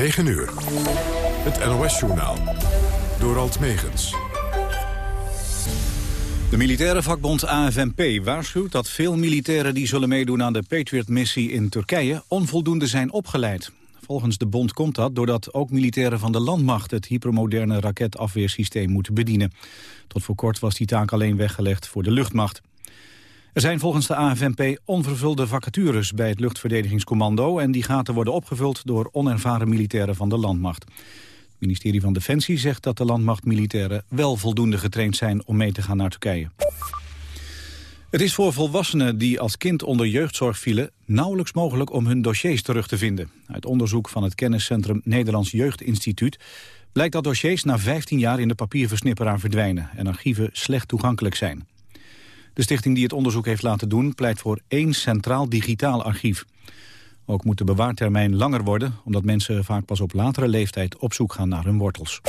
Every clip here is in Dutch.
9 uur. Het NOS-journaal. Door Alt Megens. De militaire vakbond AFNP waarschuwt dat veel militairen die zullen meedoen aan de Patriot-missie in Turkije onvoldoende zijn opgeleid. Volgens de bond komt dat doordat ook militairen van de landmacht het hypermoderne raketafweersysteem moeten bedienen. Tot voor kort was die taak alleen weggelegd voor de luchtmacht. Er zijn volgens de AFNP onvervulde vacatures bij het luchtverdedigingscommando... en die gaten worden opgevuld door onervaren militairen van de landmacht. Het ministerie van Defensie zegt dat de landmachtmilitairen wel voldoende getraind zijn om mee te gaan naar Turkije. Het is voor volwassenen die als kind onder jeugdzorg vielen... nauwelijks mogelijk om hun dossiers terug te vinden. Uit onderzoek van het kenniscentrum Nederlands Jeugdinstituut... blijkt dat dossiers na 15 jaar in de papierversnipperaar verdwijnen... en archieven slecht toegankelijk zijn. De stichting die het onderzoek heeft laten doen pleit voor één centraal digitaal archief. Ook moet de bewaartermijn langer worden, omdat mensen vaak pas op latere leeftijd op zoek gaan naar hun wortels.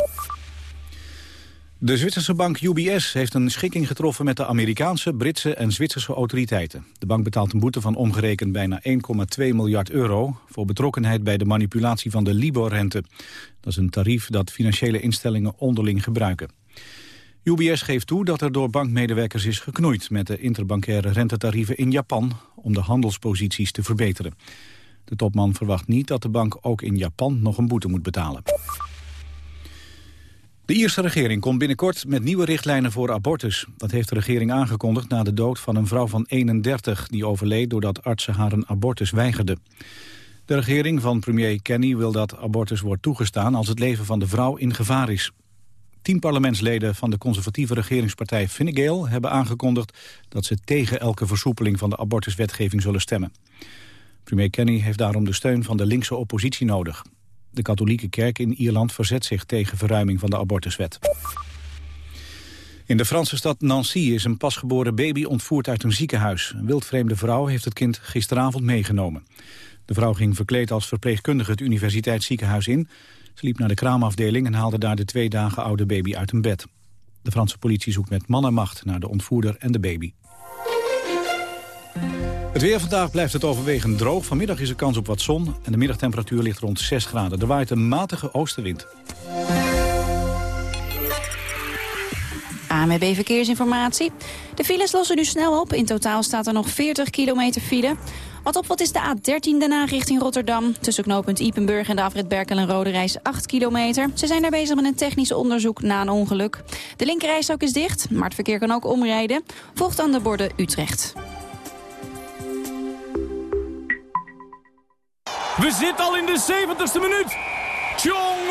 De Zwitserse bank UBS heeft een schikking getroffen met de Amerikaanse, Britse en Zwitserse autoriteiten. De bank betaalt een boete van omgerekend bijna 1,2 miljard euro voor betrokkenheid bij de manipulatie van de Libor-rente. Dat is een tarief dat financiële instellingen onderling gebruiken. UBS geeft toe dat er door bankmedewerkers is geknoeid met de interbankaire rentetarieven in Japan om de handelsposities te verbeteren. De topman verwacht niet dat de bank ook in Japan nog een boete moet betalen. De Ierse regering komt binnenkort met nieuwe richtlijnen voor abortus. Dat heeft de regering aangekondigd na de dood van een vrouw van 31... die overleed doordat artsen haar een abortus weigerden. De regering van premier Kenny wil dat abortus wordt toegestaan... als het leven van de vrouw in gevaar is. Tien parlementsleden van de conservatieve regeringspartij Fine Gael hebben aangekondigd dat ze tegen elke versoepeling van de abortuswetgeving zullen stemmen. Premier Kenny heeft daarom de steun van de linkse oppositie nodig. De katholieke kerk in Ierland verzet zich tegen verruiming van de abortuswet. In de Franse stad Nancy is een pasgeboren baby ontvoerd uit een ziekenhuis. Een wildvreemde vrouw heeft het kind gisteravond meegenomen. De vrouw ging verkleed als verpleegkundige het universiteitsziekenhuis in. Ze liep naar de kraamafdeling en haalde daar de twee dagen oude baby uit een bed. De Franse politie zoekt met man en macht naar de ontvoerder en de baby. Het weer vandaag blijft het overwegend droog. Vanmiddag is er kans op wat zon en de middagtemperatuur ligt rond 6 graden. Er waait een matige oostenwind. AMB Verkeersinformatie. De files lossen nu snel op. In totaal staat er nog 40 kilometer file. Wat op wat is de A13 daarna richting Rotterdam. Tussen knooppunt Ipenburg en de afrit Berkel en Rode Reis 8 kilometer. Ze zijn daar bezig met een technisch onderzoek na een ongeluk. De linkerrijstok is dicht, maar het verkeer kan ook omrijden. Volgt aan de borden Utrecht. We zitten al in de 70ste minuut. Tjonge,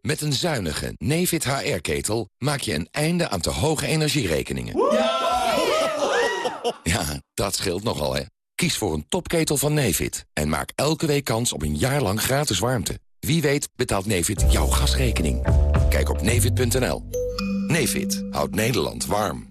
Met een zuinige Nefit HR-ketel maak je een einde aan te hoge energierekeningen. Ja, dat scheelt nogal, hè. Kies voor een topketel van Nefit en maak elke week kans op een jaar lang gratis warmte. Wie weet betaalt Nefit jouw gasrekening. Kijk op nefit.nl. Nefit houdt Nederland warm.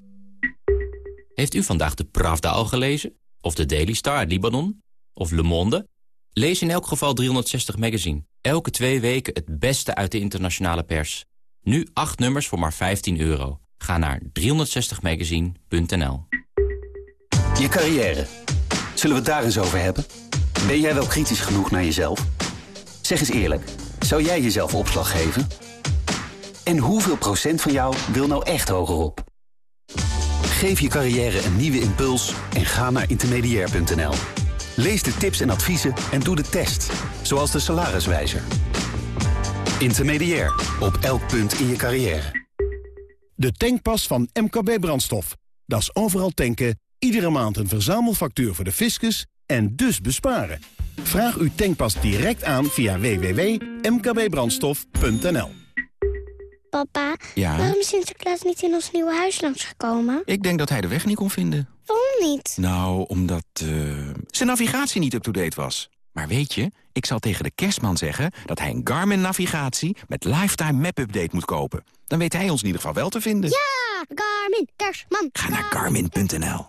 Heeft u vandaag de Pravda al gelezen? Of de Daily Star uit Libanon? Of Le Monde? Lees in elk geval 360 Magazine. Elke twee weken het beste uit de internationale pers. Nu acht nummers voor maar 15 euro. Ga naar 360magazine.nl Je carrière. Zullen we het daar eens over hebben? Ben jij wel kritisch genoeg naar jezelf? Zeg eens eerlijk, zou jij jezelf opslag geven? En hoeveel procent van jou wil nou echt hogerop? Geef je carrière een nieuwe impuls en ga naar intermediair.nl. Lees de tips en adviezen en doe de test, zoals de salariswijzer. Intermediair, op elk punt in je carrière. De tankpas van MKB Brandstof. Dat is overal tanken, iedere maand een verzamelfactuur voor de fiscus en dus besparen. Vraag uw tankpas direct aan via www.mkbbrandstof.nl Papa, Ja? waarom is Sinterklaas niet in ons nieuwe huis langsgekomen? Ik denk dat hij de weg niet kon vinden. Waarom niet? Nou, omdat eh, zijn navigatie niet up-to-date was. Maar weet je, ik zal tegen de kerstman zeggen dat hij een Garmin-navigatie met lifetime map-update moet kopen. Dan weet hij ons in ieder geval wel te vinden. Ja, Garmin, kerstman. Ga naar garmin.nl.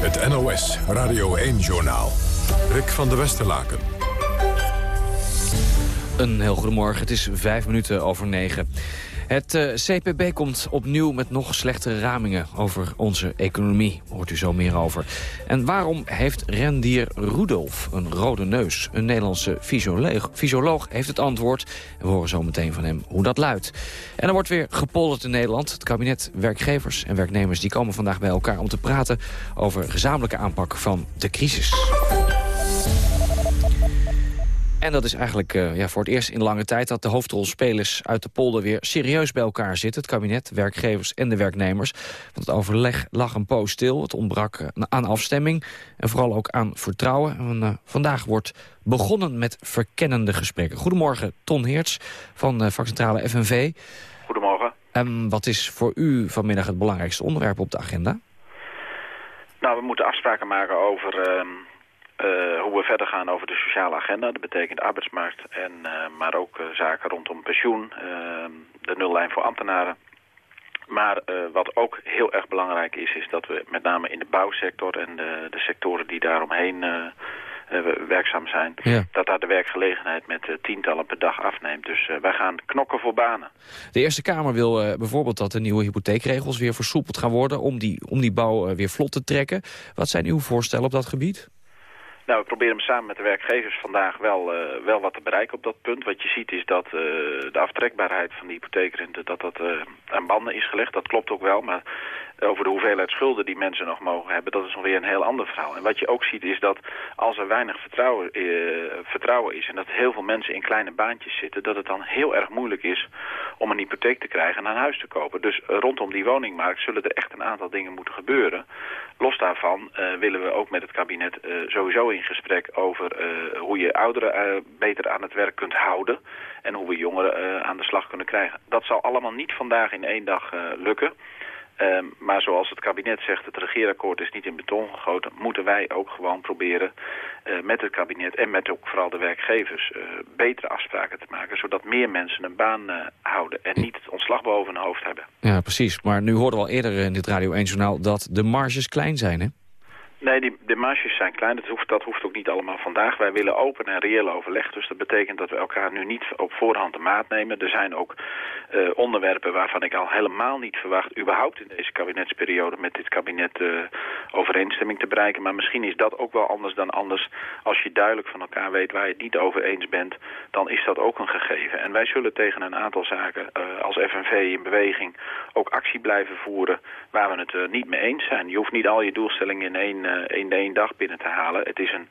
Het NOS Radio 1-journaal. Rick van der Westerlaken. Een heel goedemorgen, het is vijf minuten over negen. Het uh, CPB komt opnieuw met nog slechtere ramingen over onze economie. Hoort u zo meer over. En waarom heeft rendier Rudolf een rode neus? Een Nederlandse fysioloog, fysioloog heeft het antwoord. We horen zo meteen van hem hoe dat luidt. En er wordt weer gepolderd in Nederland. Het kabinet, werkgevers en werknemers die komen vandaag bij elkaar... om te praten over gezamenlijke aanpak van de crisis. En dat is eigenlijk uh, ja, voor het eerst in lange tijd... dat de hoofdrolspelers uit de polder weer serieus bij elkaar zitten. Het kabinet, werkgevers en de werknemers. Want het overleg lag een poos stil. Het ontbrak uh, aan afstemming en vooral ook aan vertrouwen. En, uh, vandaag wordt begonnen met verkennende gesprekken. Goedemorgen, Ton Heerts van vakcentrale FNV. Goedemorgen. En wat is voor u vanmiddag het belangrijkste onderwerp op de agenda? Nou, we moeten afspraken maken over ehm, uh, hoe we verder gaan over de sociale agenda. Dat betekent arbeidsmarkt, en, uh, maar ook uh, zaken rondom pensioen, ehm, de nullijn voor ambtenaren. Maar wat ook heel erg belangrijk is, is dat we met name in de bouwsector en de, de sectoren die daaromheen werkzaam zijn, ja. dat daar de werkgelegenheid met tientallen per dag afneemt. Dus wij gaan knokken voor banen. De Eerste Kamer wil bijvoorbeeld dat de nieuwe hypotheekregels weer versoepeld gaan worden om die, om die bouw weer vlot te trekken. Wat zijn uw voorstellen op dat gebied? Nou, we proberen samen met de werkgevers vandaag wel, uh, wel wat te bereiken op dat punt. Wat je ziet is dat uh, de aftrekbaarheid van de hypotheekrente dat dat, uh, aan banden is gelegd. Dat klopt ook wel, maar over de hoeveelheid schulden die mensen nog mogen hebben, dat is nog weer een heel ander verhaal. En wat je ook ziet is dat als er weinig vertrouwen, vertrouwen is en dat heel veel mensen in kleine baantjes zitten, dat het dan heel erg moeilijk is om een hypotheek te krijgen en een huis te kopen. Dus rondom die woningmarkt zullen er echt een aantal dingen moeten gebeuren. Los daarvan willen we ook met het kabinet sowieso in gesprek over hoe je ouderen beter aan het werk kunt houden. En hoe we jongeren aan de slag kunnen krijgen. Dat zal allemaal niet vandaag in één dag lukken. Uh, maar zoals het kabinet zegt, het regeerakkoord is niet in beton gegoten... moeten wij ook gewoon proberen uh, met het kabinet en met ook vooral de werkgevers... Uh, betere afspraken te maken, zodat meer mensen een baan houden... en niet het ontslag boven hun hoofd hebben. Ja, precies. Maar nu hoorden we al eerder in dit Radio 1-journaal dat de marges klein zijn, hè? Nee, die, de marges zijn klein. Dat hoeft, dat hoeft ook niet allemaal vandaag. Wij willen open en reëel overleg. Dus dat betekent dat we elkaar nu niet op voorhand de maat nemen. Er zijn ook uh, onderwerpen waarvan ik al helemaal niet verwacht... überhaupt in deze kabinetsperiode met dit kabinet uh, overeenstemming te bereiken. Maar misschien is dat ook wel anders dan anders. Als je duidelijk van elkaar weet waar je het niet over eens bent... dan is dat ook een gegeven. En wij zullen tegen een aantal zaken uh, als FNV in beweging... ook actie blijven voeren waar we het niet mee eens zijn. Je hoeft niet al je doelstellingen in één in één dag binnen te halen. Het is een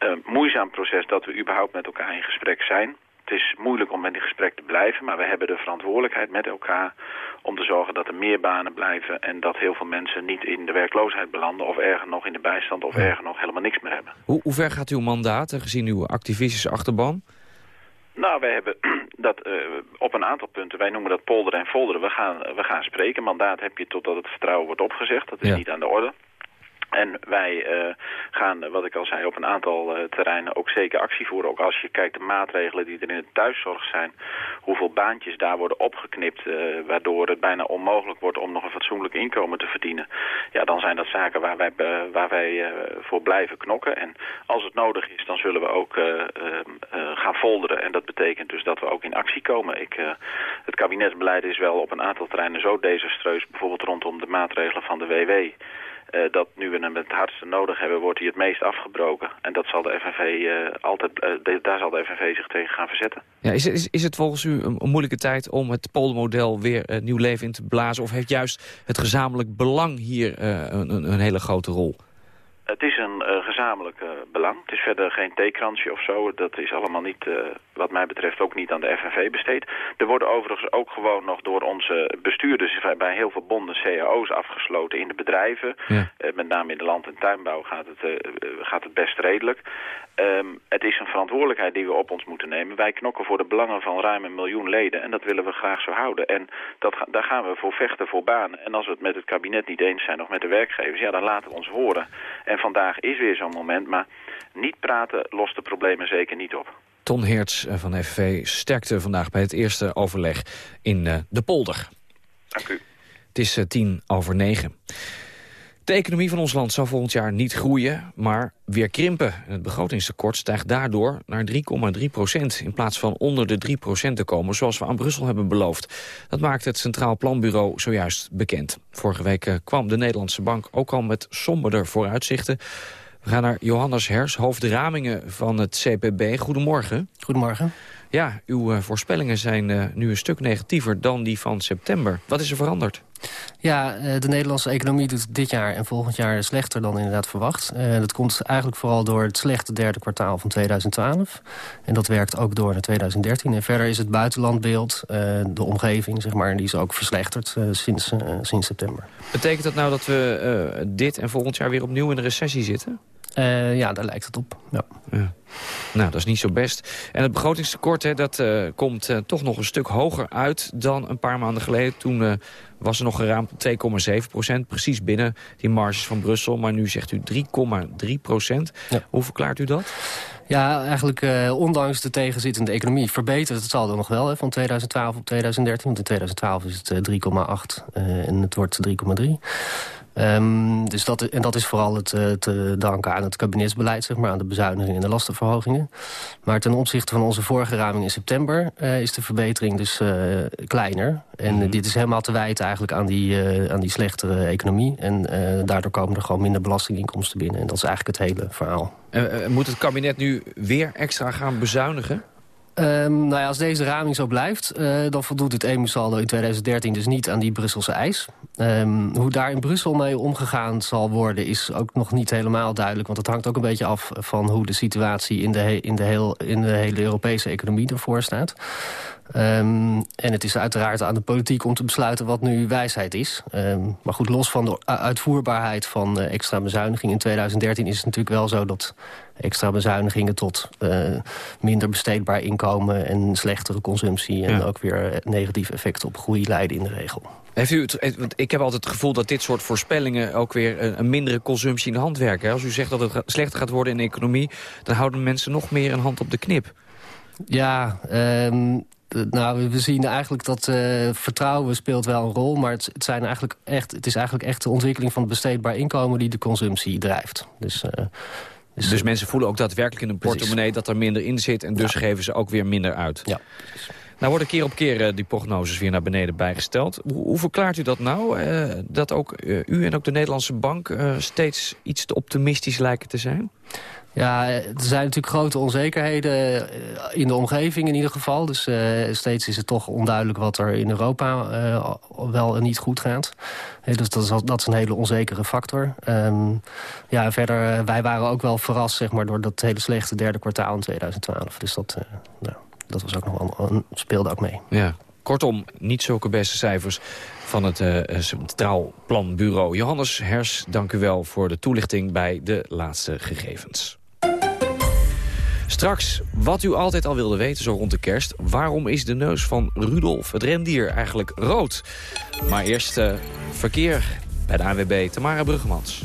uh, moeizaam proces dat we überhaupt met elkaar in gesprek zijn. Het is moeilijk om in die gesprek te blijven, maar we hebben de verantwoordelijkheid met elkaar om te zorgen dat er meer banen blijven en dat heel veel mensen niet in de werkloosheid belanden of erger nog in de bijstand of erger nog helemaal niks meer hebben. Hoe, hoe ver gaat uw mandaat, gezien uw activistische achterban? Nou, wij hebben dat uh, op een aantal punten, wij noemen dat polderen en folderen, we gaan, we gaan spreken. Mandaat heb je totdat het vertrouwen wordt opgezegd, dat is ja. niet aan de orde. En wij uh, gaan, wat ik al zei, op een aantal uh, terreinen ook zeker actie voeren. Ook als je kijkt de maatregelen die er in de thuiszorg zijn. Hoeveel baantjes daar worden opgeknipt. Uh, waardoor het bijna onmogelijk wordt om nog een fatsoenlijk inkomen te verdienen. Ja, dan zijn dat zaken waar wij, waar wij voor blijven knokken. En als het nodig is, dan zullen we ook gaan folderen. En dat betekent dus dat we ook in actie komen. Ik, het kabinetsbeleid is wel op een aantal terreinen zo desastreus. Bijvoorbeeld rondom de maatregelen van de WW. Uh, dat nu we hem het hardste nodig hebben, wordt hij het meest afgebroken. En dat zal de FNV uh, altijd, de, daar zal de FNV zich tegen gaan verzetten. Ja, is, is, is het volgens u een, een moeilijke tijd om het poldermodel weer nieuw leven in te blazen? Of heeft juist het gezamenlijk belang hier een, een, hele grote rol? Het is een uh, gezamenlijk uh, belang. Het is verder geen theekransje of zo. Dat is allemaal niet, uh, wat mij betreft, ook niet aan de FNV besteed. Er worden overigens ook gewoon nog door onze bestuurders bij heel veel bonden cao's afgesloten in de bedrijven. Ja. met name in de land- en tuinbouw gaat het, gaat het best redelijk. Um, het is een verantwoordelijkheid die we op ons moeten nemen. Wij knokken voor de belangen van ruim een miljoen leden en dat willen we graag zo houden. En dat, daar gaan we voor vechten, voor banen. En als we het met het kabinet niet eens zijn of met de werkgevers, ja, dan laten we ons horen. En vandaag is weer zo'n moment, maar niet praten lost de problemen zeker niet op. Ton Heerts van de FNV sterkte vandaag bij het eerste overleg in uh, de polder. Dank u. Het is uh, tien over negen. De economie van ons land zal volgend jaar niet groeien, maar weer krimpen. Het begrotingstekort stijgt daardoor naar 3,3 procent... in plaats van onder de 3 procent te komen, zoals we aan Brussel hebben beloofd. Dat maakt het Centraal Planbureau zojuist bekend. Vorige week eh, kwam de Nederlandse Bank ook al met somberder vooruitzichten. We gaan naar Johannes Hers, hoofd ramingen van het CPB. Goedemorgen. Goedemorgen. Ja, uw uh, voorspellingen zijn uh, nu een stuk negatiever dan die van september. Wat is er veranderd? Ja, de Nederlandse economie doet dit jaar en volgend jaar slechter dan inderdaad verwacht. Dat komt eigenlijk vooral door het slechte derde kwartaal van 2012. En dat werkt ook door naar 2013. En verder is het buitenlandbeeld, de omgeving, zeg maar, die is ook verslechterd sinds, sinds september. Betekent dat nou dat we dit en volgend jaar weer opnieuw in de recessie zitten? Uh, ja, daar lijkt het op. Ja. ja. Nou, dat is niet zo best. En het begrotingstekort, hè, dat uh, komt uh, toch nog een stuk hoger uit dan een paar maanden geleden. Toen was er nog geraamd 2,7 procent, precies binnen die marges van Brussel. Maar nu zegt u 3,3 procent. Ja. Hoe verklaart u dat? Ja, eigenlijk ondanks de tegenzittende economie verbetert het saldo nog wel hè, van 2012 op 2013. Want in 2012 is het uh, 3,8 uh, en het wordt 3,3. Um, dus dat, en dat is vooral het, te danken aan het kabinetsbeleid, zeg maar, aan de bezuinigingen en de Maar ten opzichte van onze vorige raming in september uh, is de verbetering dus uh, kleiner. En mm -hmm. dit is helemaal te wijten eigenlijk aan die, aan die slechtere economie. En daardoor komen er gewoon minder belastinginkomsten binnen. En dat is eigenlijk het hele verhaal. moet het kabinet nu weer extra gaan bezuinigen? Um, nou ja, als deze raming zo blijft, uh, dan voldoet het EMU-saldo in 2013 dus niet aan die Brusselse eis. Um, hoe daar in Brussel mee omgegaan zal worden is ook nog niet helemaal duidelijk. Want het hangt ook een beetje af van hoe de situatie in de, in de, heel, in de hele Europese economie ervoor staat. Um, en het is uiteraard aan de politiek om te besluiten wat nu wijsheid is. Maar goed, los van de uitvoerbaarheid van uh, extra bezuiniging in 2013... is het natuurlijk wel zo dat extra bezuinigingen tot uh, minder besteedbaar inkomen... en slechtere consumptie en ja. ook weer negatieve effecten op groei leiden in de regel. Heeft u het, want ik heb altijd het gevoel dat dit soort voorspellingen ook weer een, een mindere consumptie in de hand werken. Als u zegt dat het slechter gaat worden in de economie, dan houden mensen nog meer een hand op de knip. Ja, um, nou, we zien eigenlijk dat uh, vertrouwen speelt wel een rol... maar het, het, zijn eigenlijk echt, het is eigenlijk echt de ontwikkeling van het besteedbaar inkomen... die de consumptie drijft. Dus, uh, dus, dus mensen voelen ook daadwerkelijk in een portemonnee... dat er minder in zit en dus ja. geven ze ook weer minder uit. Ja, Nou worden keer op keer uh, die prognoses weer naar beneden bijgesteld. Hoe, hoe verklaart u dat nou? Uh, dat ook uh, u en ook de Nederlandse bank steeds iets te optimistisch lijken te zijn? Ja, er zijn natuurlijk grote onzekerheden in de omgeving in ieder geval. Dus uh, steeds is het toch onduidelijk wat er in Europa uh, wel en niet goed gaat. Dus dat is, dat is een hele onzekere factor. Um, ja, verder, wij waren ook wel verrast zeg maar, door dat hele slechte derde kwartaal in 2012. Dus dat, nou, dat was ook nog wel, speelde ook mee. Ja. Kortom, niet zulke beste cijfers van het Centraal Planbureau. Johannes Hers, dank u wel voor de toelichting bij de laatste gegevens. Straks, wat u altijd al wilde weten zo rond de kerst... waarom is de neus van Rudolf, het rendier, eigenlijk rood? Maar eerst uh, verkeer bij de ANWB, Tamara Bruggemans.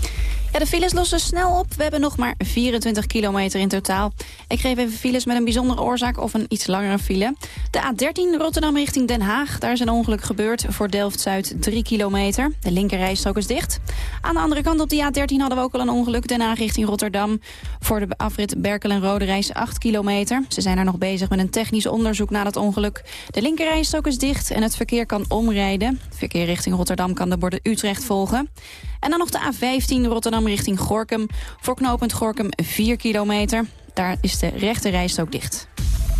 De files lossen snel op. We hebben nog maar 24 kilometer in totaal. Ik geef even files met een bijzondere oorzaak of een iets langere file. De A13 Rotterdam richting Den Haag. Daar is een ongeluk gebeurd. Voor Delft-Zuid 3 kilometer. De linkerrijstrook is dicht. Aan de andere kant op de A13 hadden we ook al een ongeluk. Den Haag richting Rotterdam. Voor de afrit Berkel en Rode Reis 8 kilometer. Ze zijn er nog bezig met een technisch onderzoek na het ongeluk. De linkerrijstrook is dicht en het verkeer kan omrijden. Het verkeer richting Rotterdam kan de borden Utrecht volgen. En dan nog de A15 Rotterdam richting Gorkum. Voor knooppunt Gorkum 4 kilometer. Daar is de rechte rijstrook dicht.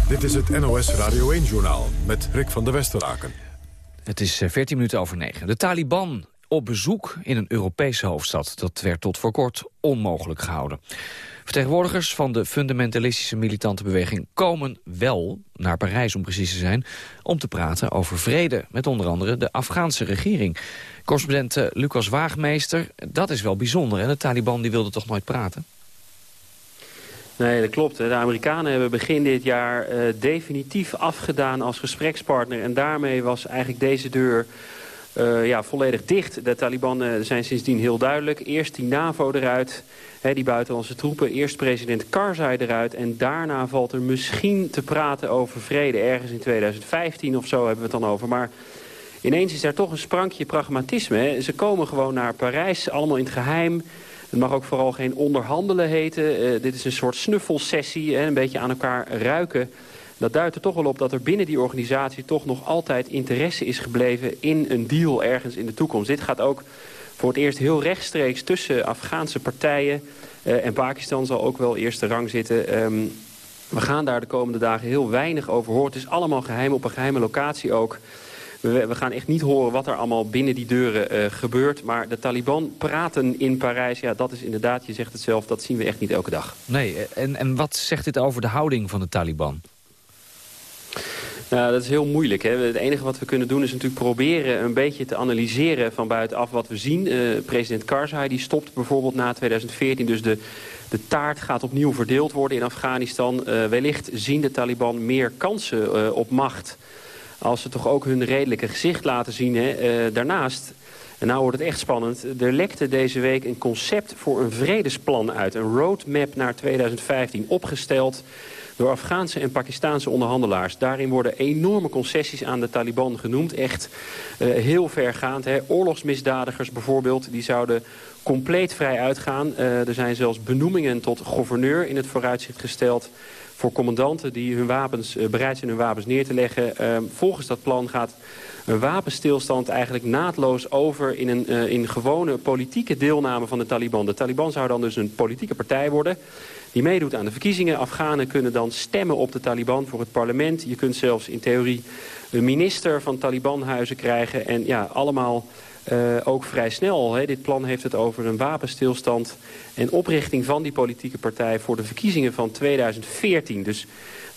Dit is het NOS Radio 1-journaal met Rick van der Westeraken. Het is 14 minuten over 9. De Taliban op bezoek in een Europese hoofdstad. Dat werd tot voor kort onmogelijk gehouden. Vertegenwoordigers van de fundamentalistische militante beweging komen wel naar Parijs om precies te zijn, om te praten over vrede met onder andere de Afghaanse regering. Correspondent eh, Lucas Waagmeester, dat is wel bijzonder en de Taliban die wilde toch nooit praten? Nee, dat klopt. De Amerikanen hebben begin dit jaar uh, definitief afgedaan als gesprekspartner. En daarmee was eigenlijk deze deur uh, ja, volledig dicht. De Taliban uh, zijn sindsdien heel duidelijk. Eerst die NAVO eruit, hè, die buitenlandse troepen. Eerst president Karzai eruit. En daarna valt er misschien te praten over vrede. Ergens in 2015 of zo hebben we het dan over. Maar ineens is daar toch een sprankje pragmatisme. Ze komen gewoon naar Parijs, allemaal in het geheim... Het mag ook vooral geen onderhandelen heten. Uh, dit is een soort snuffelsessie, hè, een beetje aan elkaar ruiken. Dat duidt er toch wel op dat er binnen die organisatie toch nog altijd interesse is gebleven in een deal ergens in de toekomst. Dit gaat ook voor het eerst heel rechtstreeks tussen Afghaanse partijen. Uh, en Pakistan zal ook wel eerste rang zitten. Um, we gaan daar de komende dagen heel weinig over horen. Het is allemaal geheim, op een geheime locatie ook. We, we, gaan echt niet horen wat er allemaal binnen die deuren uh, gebeurt. Maar de Taliban praten in Parijs, ja, dat is inderdaad, je zegt het zelf... dat zien we echt niet elke dag. Nee, en, en wat zegt dit over de houding van de Taliban? Nou, dat is heel moeilijk. Hè? Het enige wat we kunnen doen is natuurlijk proberen een beetje te analyseren van buitenaf wat we zien. Uh, president Karzai die stopt bijvoorbeeld na 2014. Dus de, de taart gaat opnieuw verdeeld worden in Afghanistan. Uh, wellicht zien de Taliban meer kansen uh, op macht als ze toch ook hun redelijke gezicht laten zien. Hè. Daarnaast, en nou wordt het echt spannend... er lekte deze week een concept voor een vredesplan uit. Een roadmap naar 2015, opgesteld door Afghaanse en Pakistaanse onderhandelaars. Daarin worden enorme concessies aan de Taliban genoemd. Echt uh, heel vergaand. Hè. Oorlogsmisdadigers bijvoorbeeld, die zouden compleet vrij uitgaan. Uh, er zijn zelfs benoemingen tot gouverneur in het vooruitzicht gesteld voor commandanten die hun wapens, uh, bereid zijn hun wapens neer te leggen. Uh, volgens dat plan gaat een wapenstilstand eigenlijk naadloos over in een in gewone politieke deelname van de Taliban. De Taliban zou dan dus een politieke partij worden die meedoet aan de verkiezingen. Afghanen kunnen dan stemmen op de Taliban voor het parlement. Je kunt zelfs in theorie een minister van Talibanhuizen krijgen. En ja, allemaal uh, ook vrij snel. Hè. Dit plan heeft het over een wapenstilstand en oprichting van die politieke partij voor de verkiezingen van 2014. Dus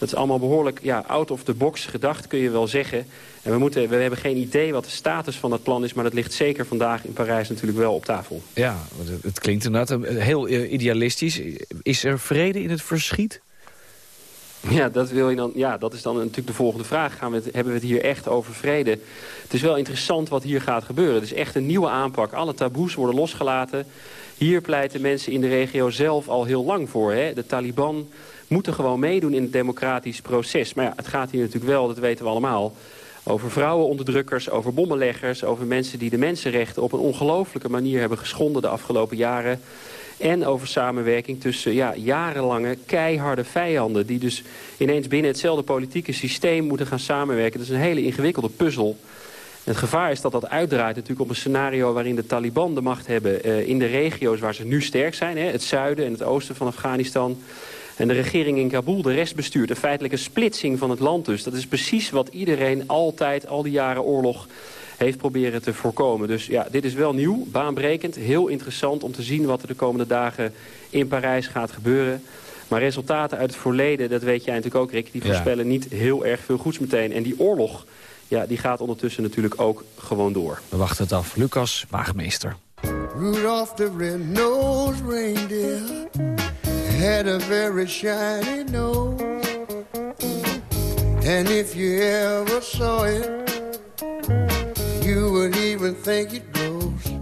dat is allemaal behoorlijk ja, out of the box gedacht, kun je wel zeggen. En we, moeten, we hebben geen idee wat de status van dat plan is... maar dat ligt zeker vandaag in Parijs natuurlijk wel op tafel. Ja, het klinkt inderdaad heel idealistisch. Is er vrede in het verschiet? Ja, dat, wil je dan, ja, dat is dan natuurlijk de volgende vraag. Gaan we het, hebben we het hier echt over vrede? Het is wel interessant wat hier gaat gebeuren. Het is echt een nieuwe aanpak. Alle taboes worden losgelaten. Hier pleiten mensen in de regio zelf al heel lang voor. Hè? De Taliban moeten gewoon meedoen in het democratisch proces. Maar ja, het gaat hier natuurlijk wel, dat weten we allemaal... over vrouwenonderdrukkers, over bommenleggers... over mensen die de mensenrechten op een ongelofelijke manier hebben geschonden de afgelopen jaren... En over samenwerking tussen ja, jarenlange keiharde vijanden... die dus ineens binnen hetzelfde politieke systeem moeten gaan samenwerken. Dat is een hele ingewikkelde puzzel. Het gevaar is dat dat uitdraait natuurlijk op een scenario... waarin de Taliban de macht hebben uh, in de regio's waar ze nu sterk zijn. Hè, het zuiden en het oosten van Afghanistan. En de regering in Kabul de rest bestuurt. Een feitelijke splitsing van het land dus. Dat is precies wat iedereen altijd, al die jaren oorlog heeft proberen te voorkomen. Dus ja, dit is wel nieuw, baanbrekend, heel interessant om te zien wat er de komende dagen in Parijs gaat gebeuren. Maar resultaten uit het verleden, dat weet jij natuurlijk ook, Rick, die voorspellen ja. niet heel erg veel goeds meteen. En die oorlog, ja, die gaat ondertussen natuurlijk ook gewoon door. We wachten het af. Lucas Waagmeester. Rudolph the red-nosed reindeer had a very shiny nose. And if you ever saw it you would even think it goes.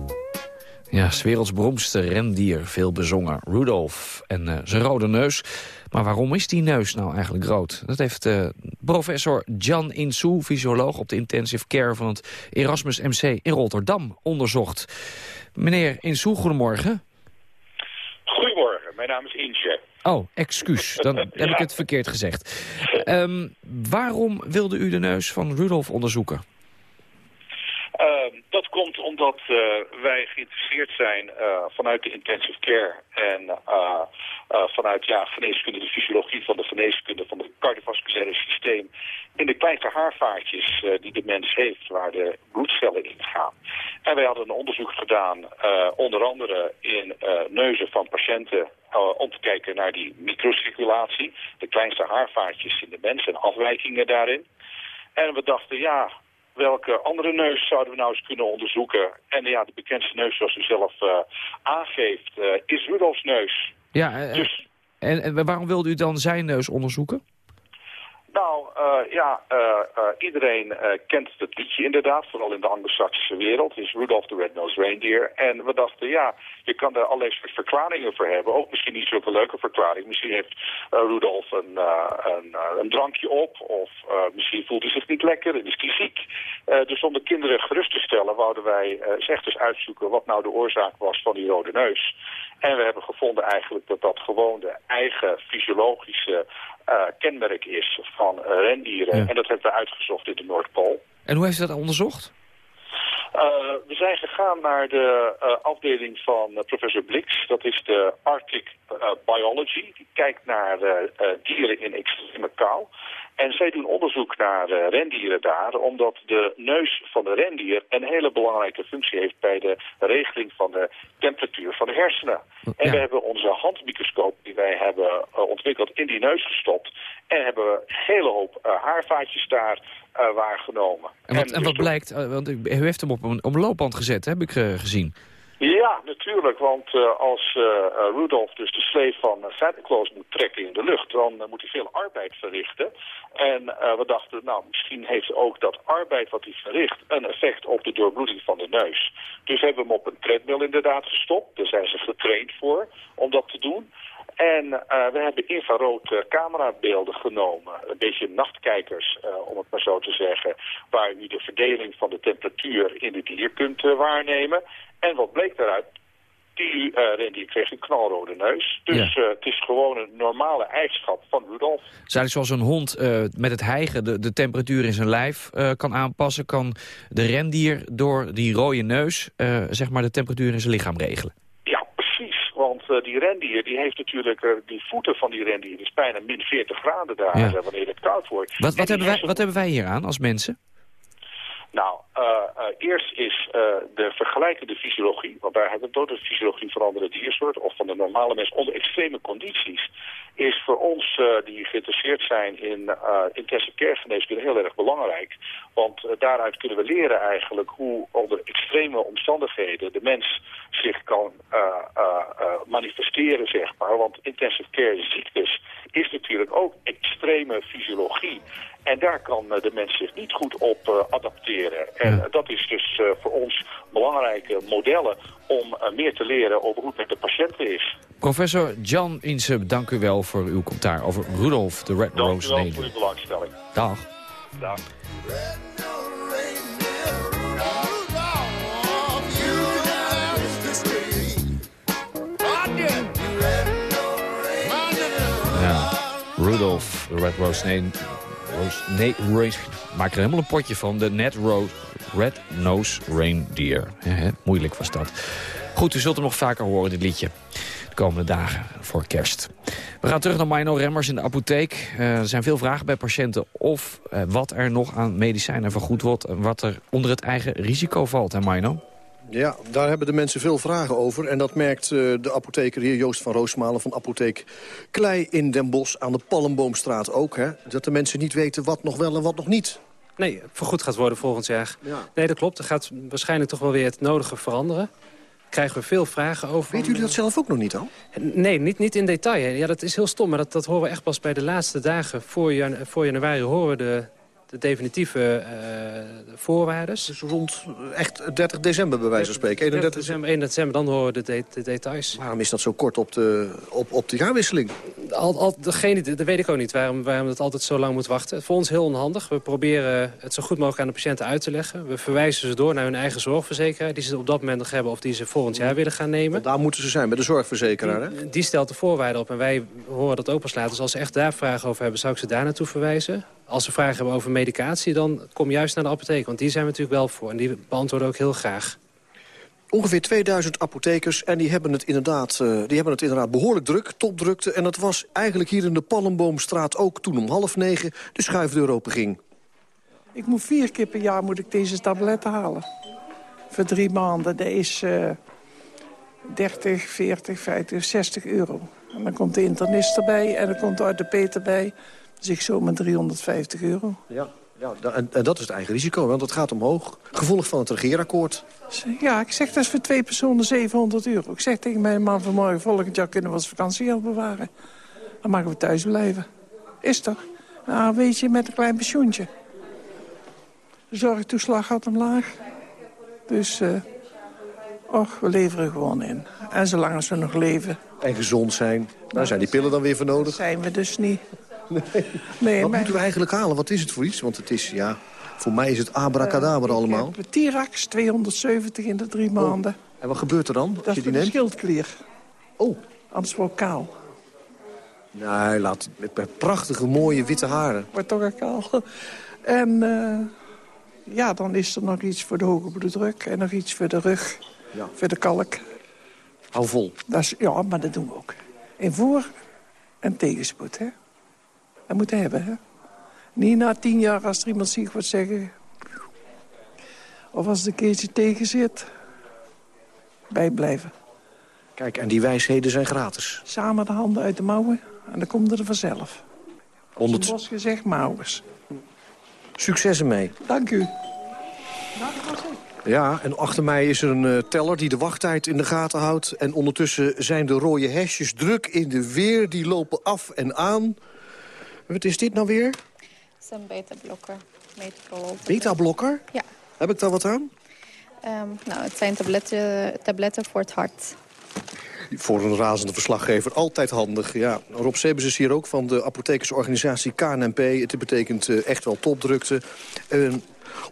Ja, 's werelds beroemdste rendier, veel bezongen, Rudolf. En uh, zijn rode neus. Maar waarom is die neus nou eigenlijk rood? Dat heeft uh, professor Jan Insoo, fysioloog op de intensive care van het Erasmus MC in Rotterdam, onderzocht. Meneer Insoo, goedemorgen. Mijn naam is Inche. Oh, excuus. Dan heb ik het verkeerd gezegd. Um, waarom wilde u de neus van Rudolf onderzoeken? Omdat uh, wij geïnteresseerd zijn uh, vanuit de intensive care en uh, vanuit ja, geneeskunde, de fysiologie van de geneeskunde van het cardiovasculaire systeem in de kleinste haarvaartjes die de mens heeft, waar de bloedcellen in gaan. En wij hadden een onderzoek gedaan, onder andere in neuzen van patiënten, om te kijken naar die microcirculatie, de kleinste haarvaartjes in de mens en afwijkingen daarin. En we dachten, ja, welke andere neus zouden we nou eens kunnen onderzoeken. En ja, de bekendste neus zoals u zelf uh, aangeeft uh, is Rudolfs neus. Ja, uh, dus... en, en waarom wilde u dan zijn neus onderzoeken? Nou, uh, ja, uh, uh, iedereen kent het liedje inderdaad, vooral in de anglo-saxische wereld. Is Rudolph the Red-Nosed Reindeer. En we dachten, ja, je kan daar allerlei verklaringen voor hebben. Ook misschien niet zulke leuke verklaring. Misschien heeft Rudolph een, drankje op, of misschien voelt hij zich niet lekker en is hij dus om de kinderen gerust te stellen, wouden wij echt eens uitzoeken wat nou de oorzaak was van die rode neus. En we hebben gevonden eigenlijk dat dat gewoon de eigen fysiologische kenmerk is van uh, rendieren. En dat hebben we uitgezocht in de Noordpool. En hoe heeft u dat onderzocht? Uh, we zijn gegaan naar de afdeling van professor Blix. Dat is de Arctic Biology. Die kijkt naar dieren in extreme kou. En zij doen onderzoek naar uh, rendieren daar, omdat de neus van de rendier een hele belangrijke functie heeft bij de regeling van de temperatuur van de hersenen. En we hebben onze handmicroscoop die wij hebben uh, ontwikkeld in die neus gestopt en hebben we een hele hoop uh, haarvaatjes daar waargenomen. En wat, en, en wat dus blijkt, want u heeft hem op een, op een loopband gezet, heb ik gezien. Ja, natuurlijk, want uh, als uh, Rudolf dus de slee van Santa Claus moet trekken in de lucht, dan moet hij veel arbeid verrichten. En we dachten, nou, misschien heeft ook dat arbeid wat hij verricht een effect op de doorbloeding van de neus. Dus hebben we hem op een treadmill inderdaad gestopt. Daar zijn ze getraind voor om dat te doen. En uh, we hebben infrarood uh, camerabeelden genomen, een beetje nachtkijkers, uh, om het maar zo te zeggen, waar u de verdeling van de temperatuur in het dier kunt waarnemen. En wat bleek daaruit? Die rendier kreeg een knalrode neus. Dus ja. het is gewoon een normale eigenschap van Rudolf. Zou zoals een hond met het hijgen de, de temperatuur in zijn lijf kan aanpassen... kan de rendier door die rode neus zeg maar de temperatuur in zijn lichaam regelen? Want uh, die rendier, die heeft natuurlijk, uh, die voeten van die rendier is bijna min 40 graden daar, ja. wanneer het koud wordt. Wat, wat hebben, wij, wat hebben wij hier aan als mensen? Nou, uh, uh, eerst is uh, de vergelijkende fysiologie, want daar hebben we het de fysiologie van andere diersoorten of van de normale mens onder extreme condities, is voor ons die geïnteresseerd zijn in intensive care geneeskunde heel erg belangrijk. Want daaruit kunnen we leren eigenlijk hoe onder extreme omstandigheden de mens zich kan manifesteren, zeg maar. Want intensive care ziektes is natuurlijk ook extreme fysiologie. En daar kan de mens zich niet goed op uh, En ja. dat is dus uh, voor ons belangrijke modellen om uh, meer te leren over hoe het met de patiënten is. Professor Jan Inse, dank u wel voor uw commentaar over Rudolf de Red dank Rose Dank u wel voor uw belangstelling. Dag. Dag. Ja, Rudolf de Red Rose. Nee, Rose, maak er helemaal een potje van. De Net Rose Red Nose Reindeer. Moeilijk was dat. Goed, u zult hem nog vaker horen, dit liedje. De komende dagen voor kerst. We gaan terug naar Mino Remmers in de apotheek. Uh, er zijn veel vragen bij patiënten of uh, wat er nog aan medicijnen vergoed wordt... en wat er onder het eigen risico valt, hè Mino? Ja, daar hebben de mensen veel vragen over. En dat merkt uh, de apotheker hier, Joost van Roosmalen van apotheek Klei in Den Bosch aan de Palmboomstraat ook. Hè? Dat de mensen niet weten wat nog wel en wat nog niet. Nee, vergoed gaat worden volgend jaar. Ja. Nee, dat klopt. Er gaat waarschijnlijk toch wel weer het nodige veranderen. Krijgen we veel vragen over. Weet jullie dat zelf ook nog niet al? Nee, niet, niet in detail. Ja, dat is heel stom, maar dat, dat horen we echt pas bij de laatste dagen. Voor, jan voor januari horen we de, de definitieve uh, voorwaarden. Dus rond echt 30 december bij wijze van spreken? 31 december, 1 december, dan horen we de, de, de, details. Waarom is dat zo kort op de, op, op de jaarwisseling? Al, al, degene, dat weet ik ook niet, waarom, waarom dat altijd zo lang moet wachten. Voor ons heel onhandig. We proberen het zo goed mogelijk aan de patiënten uit te leggen. We verwijzen ze door naar hun eigen zorgverzekeraar... die ze op dat moment nog hebben of die ze volgend jaar willen gaan nemen. Want daar moeten ze zijn, bij de zorgverzekeraar, hè? Die, die stelt de voorwaarden op en wij horen dat ook pas later. Dus als ze echt daar vragen over hebben, zou ik ze daar naartoe verwijzen. Als ze vragen hebben over medicatie, dan kom juist naar de apotheek. Want die zijn we natuurlijk wel voor. En die beantwoorden ook heel graag. Ongeveer 2000 apothekers en die hebben, het inderdaad, uh, die hebben het inderdaad behoorlijk druk, topdrukte. En dat was eigenlijk hier in de Palmboomstraat ook toen om half negen de schuifdeur open ging. Ik moet vier keer per jaar moet ik deze tabletten halen. Voor drie maanden. Dat is uh, 30, 40, 50, 60 euro. En dan komt de internist erbij en dan komt de orthopeet erbij. Dus ik zomaar 350 euro. Ja. Ja, en, en, dat is het eigen risico, want het gaat omhoog. Gevolg van het regeerakkoord. Ja, ik zeg dat is voor twee personen 700 euro. Ik zeg tegen mijn man vanmorgen, volgend jaar kunnen we ons vakantiegeld bewaren. Dan mogen we thuis blijven. Is toch? Nou, weet je, met een klein pensioentje. De zorgtoeslag gaat omlaag. Dus, uh, och, we leveren gewoon in. En zolang als we nog leven. En gezond zijn, daar zijn die pillen dan weer voor nodig. zijn we dus niet. Nee. nee Wat moeten we eigenlijk halen? Wat is het voor iets? Want het is, ja, voor mij is het abracadabra uh, allemaal. Tirax, 270 in de drie maanden. Oh. En wat gebeurt er dan? Dat je die neemt? schildklier. Oh. Anders wordt kaal. Nee, laat met prachtige, mooie witte haren. Wordt toch al kaal. En uh, ja, dan is er nog iets voor de hoge bloeddruk en nog iets voor de rug, ja. voor de kalk. Hou vol. Dat is, ja, maar dat doen we ook. In voor- en tegenspoed, hè. Dat moeten hebben, hè. Niet na tien jaar als er iemand ziek wordt zeggen... of als het een keertje tegen zit, bijblijven. Kijk, en die wijsheden zijn gratis. Samen de handen uit de mouwen en dan komt het er vanzelf. Honderd... Zoals gezegd, mouwers. Succes ermee. Dank u. Ja, en achter mij is er een uh, teller die de wachttijd in de gaten houdt. En ondertussen zijn de rode hesjes druk in de weer. Die lopen af en aan. Wat is dit nou weer? Het is een beta-blokker. Beta-blokker? Ja. Heb ik daar wat aan? Um, nou, het zijn tabletten, tabletten voor het hart. Voor een razende verslaggever altijd handig. Ja. Rob Sebes is hier ook van de apothekersorganisatie KNP. Het betekent uh, echt wel topdrukte. Uh,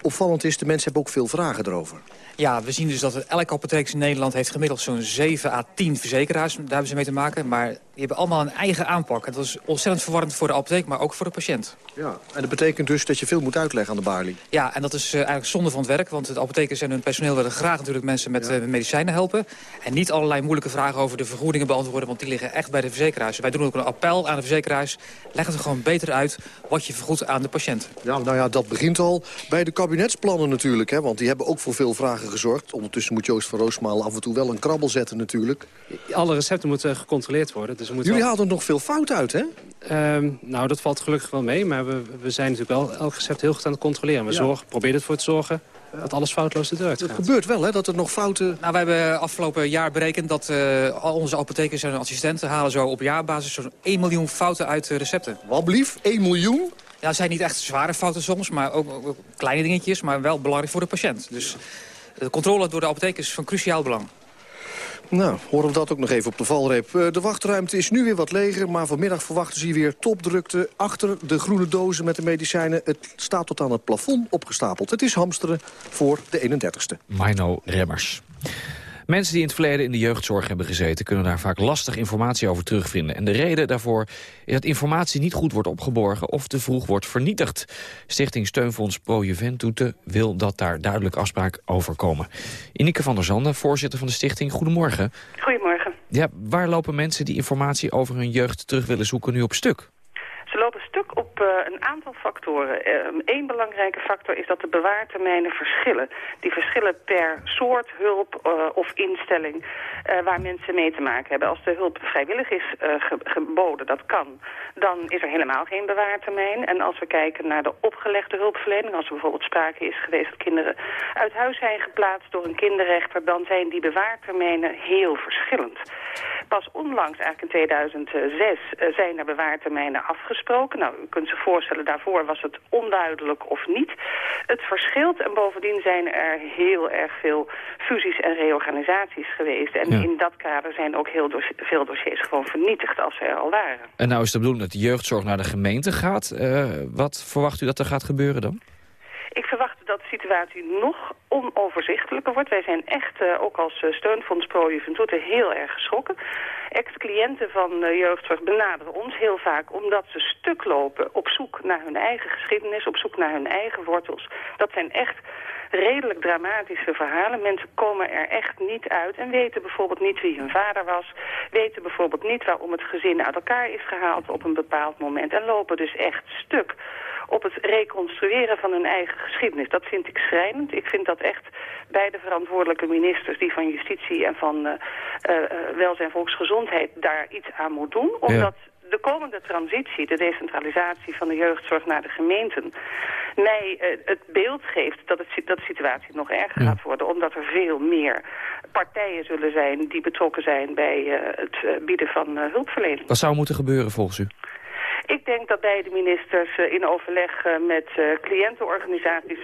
opvallend is, de mensen hebben ook veel vragen erover. Ja, we zien dus dat elke apotheek in Nederland heeft gemiddeld zo'n 7 à 10 verzekeraars. Daar hebben ze mee te maken. Maar die hebben allemaal een eigen aanpak. En dat is ontzettend verwarrend voor de apotheek, maar ook voor de patiënt. Ja, en dat betekent dus dat je veel moet uitleggen aan de balie. Ja, en dat is uh, eigenlijk zonde van het werk. Want de apothekers en hun personeel willen graag natuurlijk mensen met ja. uh, medicijnen helpen. En niet allerlei moeilijke vragen over de vergoedingen beantwoorden. Want die liggen echt bij de verzekeraars. Wij doen ook een appel aan de verzekeraars. Leg het gewoon beter uit wat je vergoedt aan de patiënt. Ja, nou ja, dat begint al bij de kabinetsplannen natuurlijk. Hè, want die hebben ook voor veel vragen gezorgd. Ondertussen moet Joost van Roosmalen af en toe wel een krabbel zetten natuurlijk. Alle recepten moeten gecontroleerd worden. Dus we moeten Jullie wel... halen er nog veel fout uit, hè? Um, nou, dat valt gelukkig wel mee. Maar we, we zijn natuurlijk wel elk recept heel goed aan het controleren. We Ja. zorgen, proberen ervoor te zorgen dat alles foutloos de deur uit Het gaat. gebeurt wel, hè, dat er nog fouten... Nou, wij hebben afgelopen jaar berekend dat uh, al onze apothekers en assistenten halen zo op jaarbasis zo'n 1 miljoen fouten uit recepten. Wat blief? 1 miljoen? Ja, het zijn niet echt zware fouten soms, maar ook, kleine dingetjes, maar wel belangrijk voor de patiënt. Dus de controle door de apotheek is van cruciaal belang. Nou, horen we dat ook nog even op de valreep. Uh, de wachtruimte is nu weer wat leger, maar vanmiddag verwachten ze hier weer topdrukte. Achter de groene dozen met de medicijnen. Het staat tot aan het plafond opgestapeld. Het is hamsteren voor de 31ste. Mino Remmers. Mensen die in het verleden in de jeugdzorg hebben gezeten... kunnen daar vaak lastig informatie over terugvinden. En de reden daarvoor is dat informatie niet goed wordt opgeborgen... of te vroeg wordt vernietigd. Stichting Steunfonds Pro Juventute wil dat daar duidelijk afspraak over komen. Ineke van der Zanden, voorzitter van de stichting. Goedemorgen. Goedemorgen. Ja, waar lopen mensen die informatie over hun jeugd terug willen zoeken nu op stuk? Ze lopen stuk op uh, een aantal factoren. Eén uh, belangrijke factor is dat de bewaartermijnen verschillen. Die verschillen per soort hulp uh, of instelling waar mensen mee te maken hebben. Als de hulp vrijwillig is ge geboden, dat kan, dan is er helemaal geen bewaartermijn. En als we kijken naar de opgelegde hulpverlening, als er bijvoorbeeld sprake is geweest dat kinderen uit huis zijn geplaatst door een kinderrechter, dan zijn die bewaartermijnen heel verschillend. Pas onlangs, eigenlijk in 2006, zijn er bewaartermijnen afgesproken. Nou, u kunt zich voorstellen, daarvoor was het onduidelijk of niet. Het verschilt en bovendien zijn er heel erg veel fusies en reorganisaties geweest. En ja. in dat kader zijn ook heel veel dossiers gewoon vernietigd als ze er al waren. En nou is de bedoeling dat de jeugdzorg naar de gemeente gaat. Uh, wat verwacht u dat er gaat gebeuren dan? Ik verwacht dat de situatie nog onoverzichtelijker wordt. Wij zijn echt, uh, ook als uh, steunfonds Pro Juventude, heel erg geschrokken. Ex-cliënten van uh, jeugdzorg benaderen ons heel vaak omdat ze stuk lopen op zoek naar hun eigen geschiedenis, op zoek naar hun eigen wortels. Dat zijn echt redelijk dramatische verhalen. Mensen komen er echt niet uit en weten bijvoorbeeld niet wie hun vader was. Weten bijvoorbeeld niet waarom het gezin uit elkaar is gehaald op een bepaald moment. En lopen dus echt stuk op het reconstrueren van hun eigen geschiedenis. Dat vind ik schrijnend. Ik vind dat echt beide verantwoordelijke ministers... die van Justitie en van uh, uh, Welzijn Volksgezondheid daar iets aan moet doen. Omdat de komende transitie, de decentralisatie van de jeugdzorg naar de gemeenten... mij uh, het beeld geeft dat, het, dat de situatie nog erger gaat worden... omdat er veel meer partijen zullen zijn die betrokken zijn bij uh, het bieden van hulpverlening. Wat zou moeten gebeuren volgens u? Ik denk dat beide ministers in overleg met cliëntenorganisaties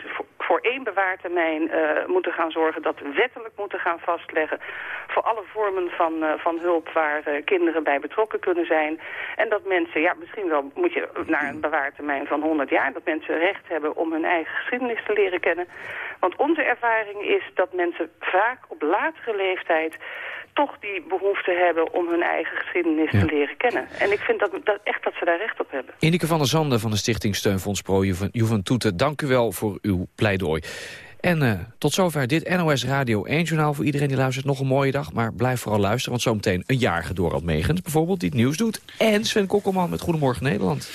voor, één bewaartermijn moeten gaan zorgen dat we wettelijk moeten gaan vastleggen voor alle vormen van, van hulp waar kinderen bij betrokken kunnen zijn. En dat mensen, ja misschien wel moet je naar een bewaartermijn van 100 jaar, dat mensen recht hebben om hun eigen geschiedenis te leren kennen. Want onze ervaring is dat mensen vaak op latere leeftijd toch die behoefte hebben om hun eigen geschiedenis ja. te leren kennen. En ik vind dat, dat, echt dat ze daar recht op hebben. Ineke van der Zanden van de Stichting Steunfonds Pro Juventude, dank u wel voor uw pleidooi. En uh, tot zover dit NOS Radio 1-journaal. Voor iedereen die luistert nog een mooie dag. Maar blijf vooral luisteren, want zometeen een jarige Dorald Megens... bijvoorbeeld, die het nieuws doet. En Sven Kokkelman met Goedemorgen Nederland.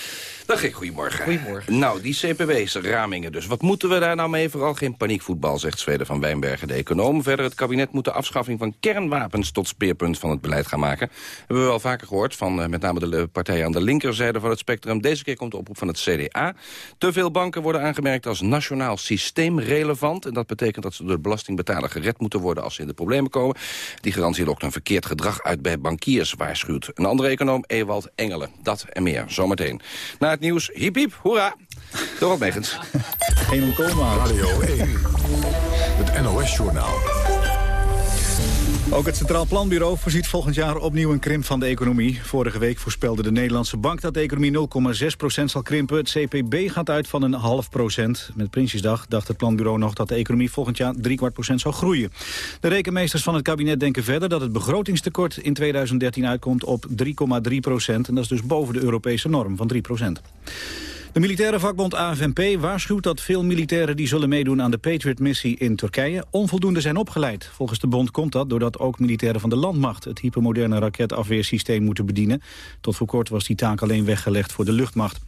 Dag ik, goedemorgen. Goedemorgen. Nou, die CPW's, ramingen dus. Wat moeten we daar nou mee? Vooral geen paniekvoetbal, zegt Zweden van Wijnbergen, de econoom. Verder, het kabinet moet de afschaffing van kernwapens tot speerpunt van het beleid gaan maken. Hebben we wel vaker gehoord van uh, met name de partijen aan de linkerzijde van het spectrum. Deze keer komt de oproep van het CDA. Te veel banken worden aangemerkt als nationaal systeemrelevant. En dat betekent dat ze door de belastingbetaler gered moeten worden als ze in de problemen komen. Die garantie lokt een verkeerd gedrag uit bij bankiers, waarschuwt. Een andere econoom, Ewald Engelen. Dat en meer, zometeen. Na het nieuws, hiep hiep, hoera. Dorot Megens. Geen ontkomen Radio 1, het NOS-journaal. Ook het Centraal Planbureau voorziet volgend jaar opnieuw een krimp van de economie. Vorige week voorspelde de Nederlandse bank dat de economie 0,6% zal krimpen. Het CPB gaat uit van een half procent. Met Prinsjesdag dacht het planbureau nog dat de economie volgend jaar drie kwart procent zou groeien. De rekenmeesters van het kabinet denken verder dat het begrotingstekort in 2013 uitkomt op 3,3 procent. En dat is dus boven de Europese norm van 3 procent. De militaire vakbond AFNP waarschuwt dat veel militairen die zullen meedoen aan de Patriot-missie in Turkije onvoldoende zijn opgeleid. Volgens de bond komt dat doordat ook militairen van de landmacht het hypermoderne raketafweersysteem moeten bedienen. Tot voor kort was die taak alleen weggelegd voor de luchtmacht.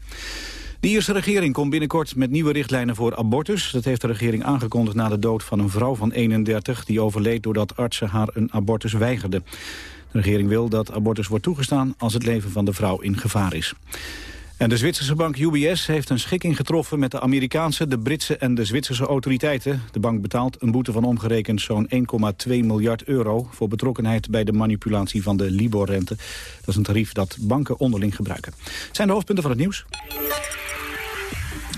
De Ierse regering komt binnenkort met nieuwe richtlijnen voor abortus. Dat heeft de regering aangekondigd na de dood van een vrouw van 31... die overleed doordat artsen haar een abortus weigerden. De regering wil dat abortus wordt toegestaan als het leven van de vrouw in gevaar is. En de Zwitserse bank UBS heeft een schikking getroffen met de Amerikaanse, de Britse en de Zwitserse autoriteiten. De bank betaalt een boete van omgerekend zo'n 1,2 miljard euro voor betrokkenheid bij de manipulatie van de Libor-rente. Dat is een tarief dat banken onderling gebruiken. Het zijn de hoofdpunten van het nieuws.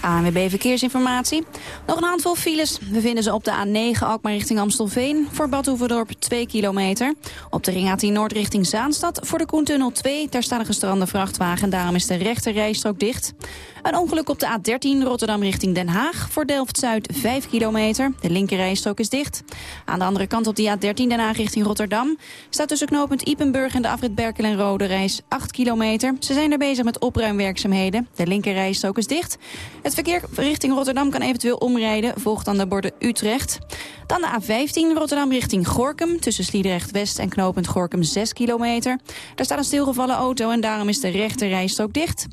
ANWB Verkeersinformatie. Nog een handvol files. We vinden ze op de A9 Alkmaar richting Amstelveen. Voor Bad Hoeverdorp 2 kilometer. Op de ring A10 Noord richting Zaanstad. Voor de Koentunnel 2. Daar staat een gestrande vrachtwagen. Daarom is de rechte rijstrook dicht. Een ongeluk op de A13 Rotterdam richting Den Haag. Voor Delft-Zuid 5 kilometer. De linkerrijstrook is dicht. Aan de andere kant op die A13 Den Haag richting Rotterdam... staat tussen knooppunt Ipenburg en de afrit Berkel en Rode reis 8 kilometer. Ze zijn er bezig met opruimwerkzaamheden. De linkerrijstrook is dicht. Het verkeer richting Rotterdam kan eventueel omrijden. Volgt dan de borden Utrecht. Dan de A15 Rotterdam richting Gorkum. Tussen Sliedrecht West en knooppunt Gorkum 6 kilometer. Daar staat een stilgevallen auto en daarom is de rechterrijstrook dicht.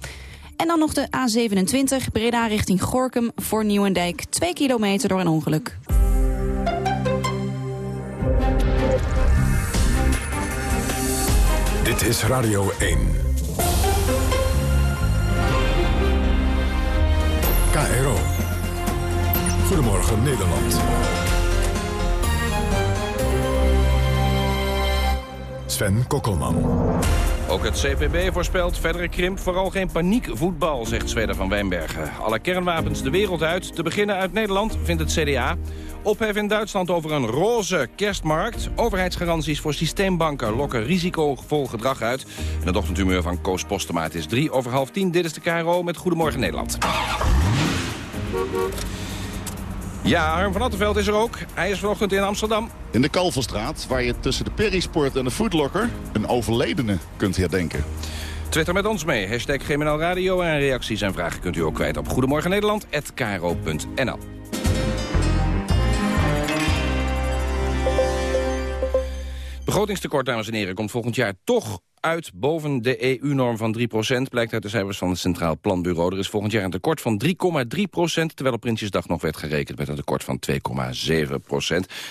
En dan nog de A27 Breda richting Gorkum voor Nieuwendijk. 2 kilometer door een ongeluk. Dit is Radio 1. KRO. Goedemorgen Nederland. Sven Kokkelman. Ook het CPB voorspelt verdere krimp, vooral geen paniekvoetbal, zegt Zweden van Wijnbergen. Alle kernwapens de wereld uit, te beginnen uit Nederland, vindt het CDA. Ophef in Duitsland over een roze kerstmarkt. Overheidsgaranties voor systeembanken lokken risicovol gedrag uit. En het ochtendhumeur van Koos Postema. Is drie over half tien. Dit is de KRO met Goedemorgen Nederland. Ja, Harm van Attenveld is er ook. Hij is vanochtend in Amsterdam. In de Kalverstraat, waar je tussen de Perisport en de Foodlocker... een overledene kunt herdenken. Twitter met ons mee. Hashtag GMNL Radio. En reacties en vragen kunt u ook kwijt op Goedemorgen Nederland@kro.nl. Begrotingstekort, dames en heren, komt volgend jaar toch uit boven de EU-norm van 3% blijkt uit de cijfers van het Centraal Planbureau. Er is volgend jaar een tekort van 3,3% terwijl op Prinsjesdag nog werd gerekend met een tekort van 2,7%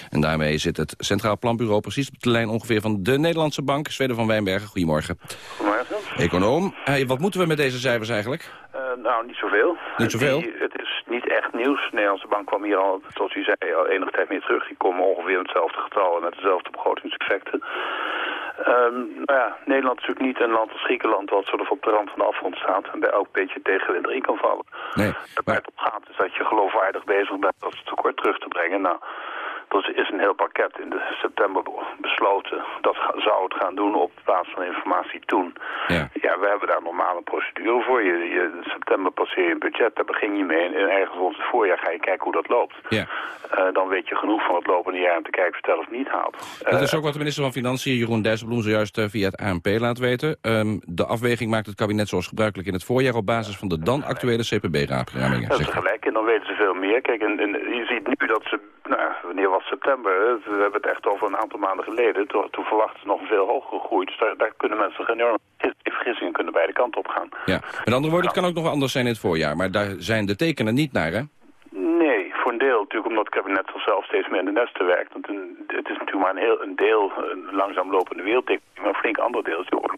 En daarmee zit het Centraal Planbureau precies op de lijn ongeveer van de Nederlandse Bank. Zweden van Wijnbergen, goedemorgen. Goedemorgen. Econoom, hey, wat moeten we met deze cijfers eigenlijk? Uh, nou, niet zoveel. Niet zoveel? Die, het is niet echt nieuws. De Nederlandse Bank kwam hier al, zoals u zei, al enige tijd meer terug. Die komen ongeveer hetzelfde getal en met dezelfde begrotingseffecten. Um, nou ja, Nederland is natuurlijk niet een land als Griekenland wat soort of op de rand van de afgrond staat en bij elk beetje tegenwind erin kan vallen. Nee. Waar het op gaat is dat je geloofwaardig bezig bent dat het tekort terug te brengen. Nou, dat is een heel pakket in de september besloten. Dat zou het gaan doen op basis van informatie toen. Ja, ja we hebben daar normaal een procedure voor. Je, je, in september passeer je een budget, daar begin je mee. En ergens rond het voorjaar ga je kijken hoe dat loopt. Ja. Uh, dan weet je genoeg van het lopende jaar om te kijken of je het of niet haalt. Dat is ook wat de minister van Financiën, Jeroen Dijsselbloem, zojuist uh, via het ANP laat weten. Um, de afweging maakt het kabinet zoals gebruikelijk in het voorjaar op basis van de dan actuele CPB-raamingen. Dat is gelijk en dan weten ze veel meer. Kijk, en, en je ziet nu dat ze, nou, wanneer was september? We hebben het echt over een aantal maanden geleden. Toen, toen verwachten ze nog veel hogere groei. Dus daar, daar kunnen mensen enorm vergissingen kunnen beide kanten op gaan. Ja, met andere woorden, het kan ook nog anders zijn in het voorjaar. Maar daar zijn de tekenen niet naar, hè? Nee, voor een deel natuurlijk omdat het kabinet zichzelf steeds meer in de nesten werkt. Want een, het is natuurlijk maar een, heel, een deel, een langzaam lopende wereldeconomie. Maar een flink ander deel is ook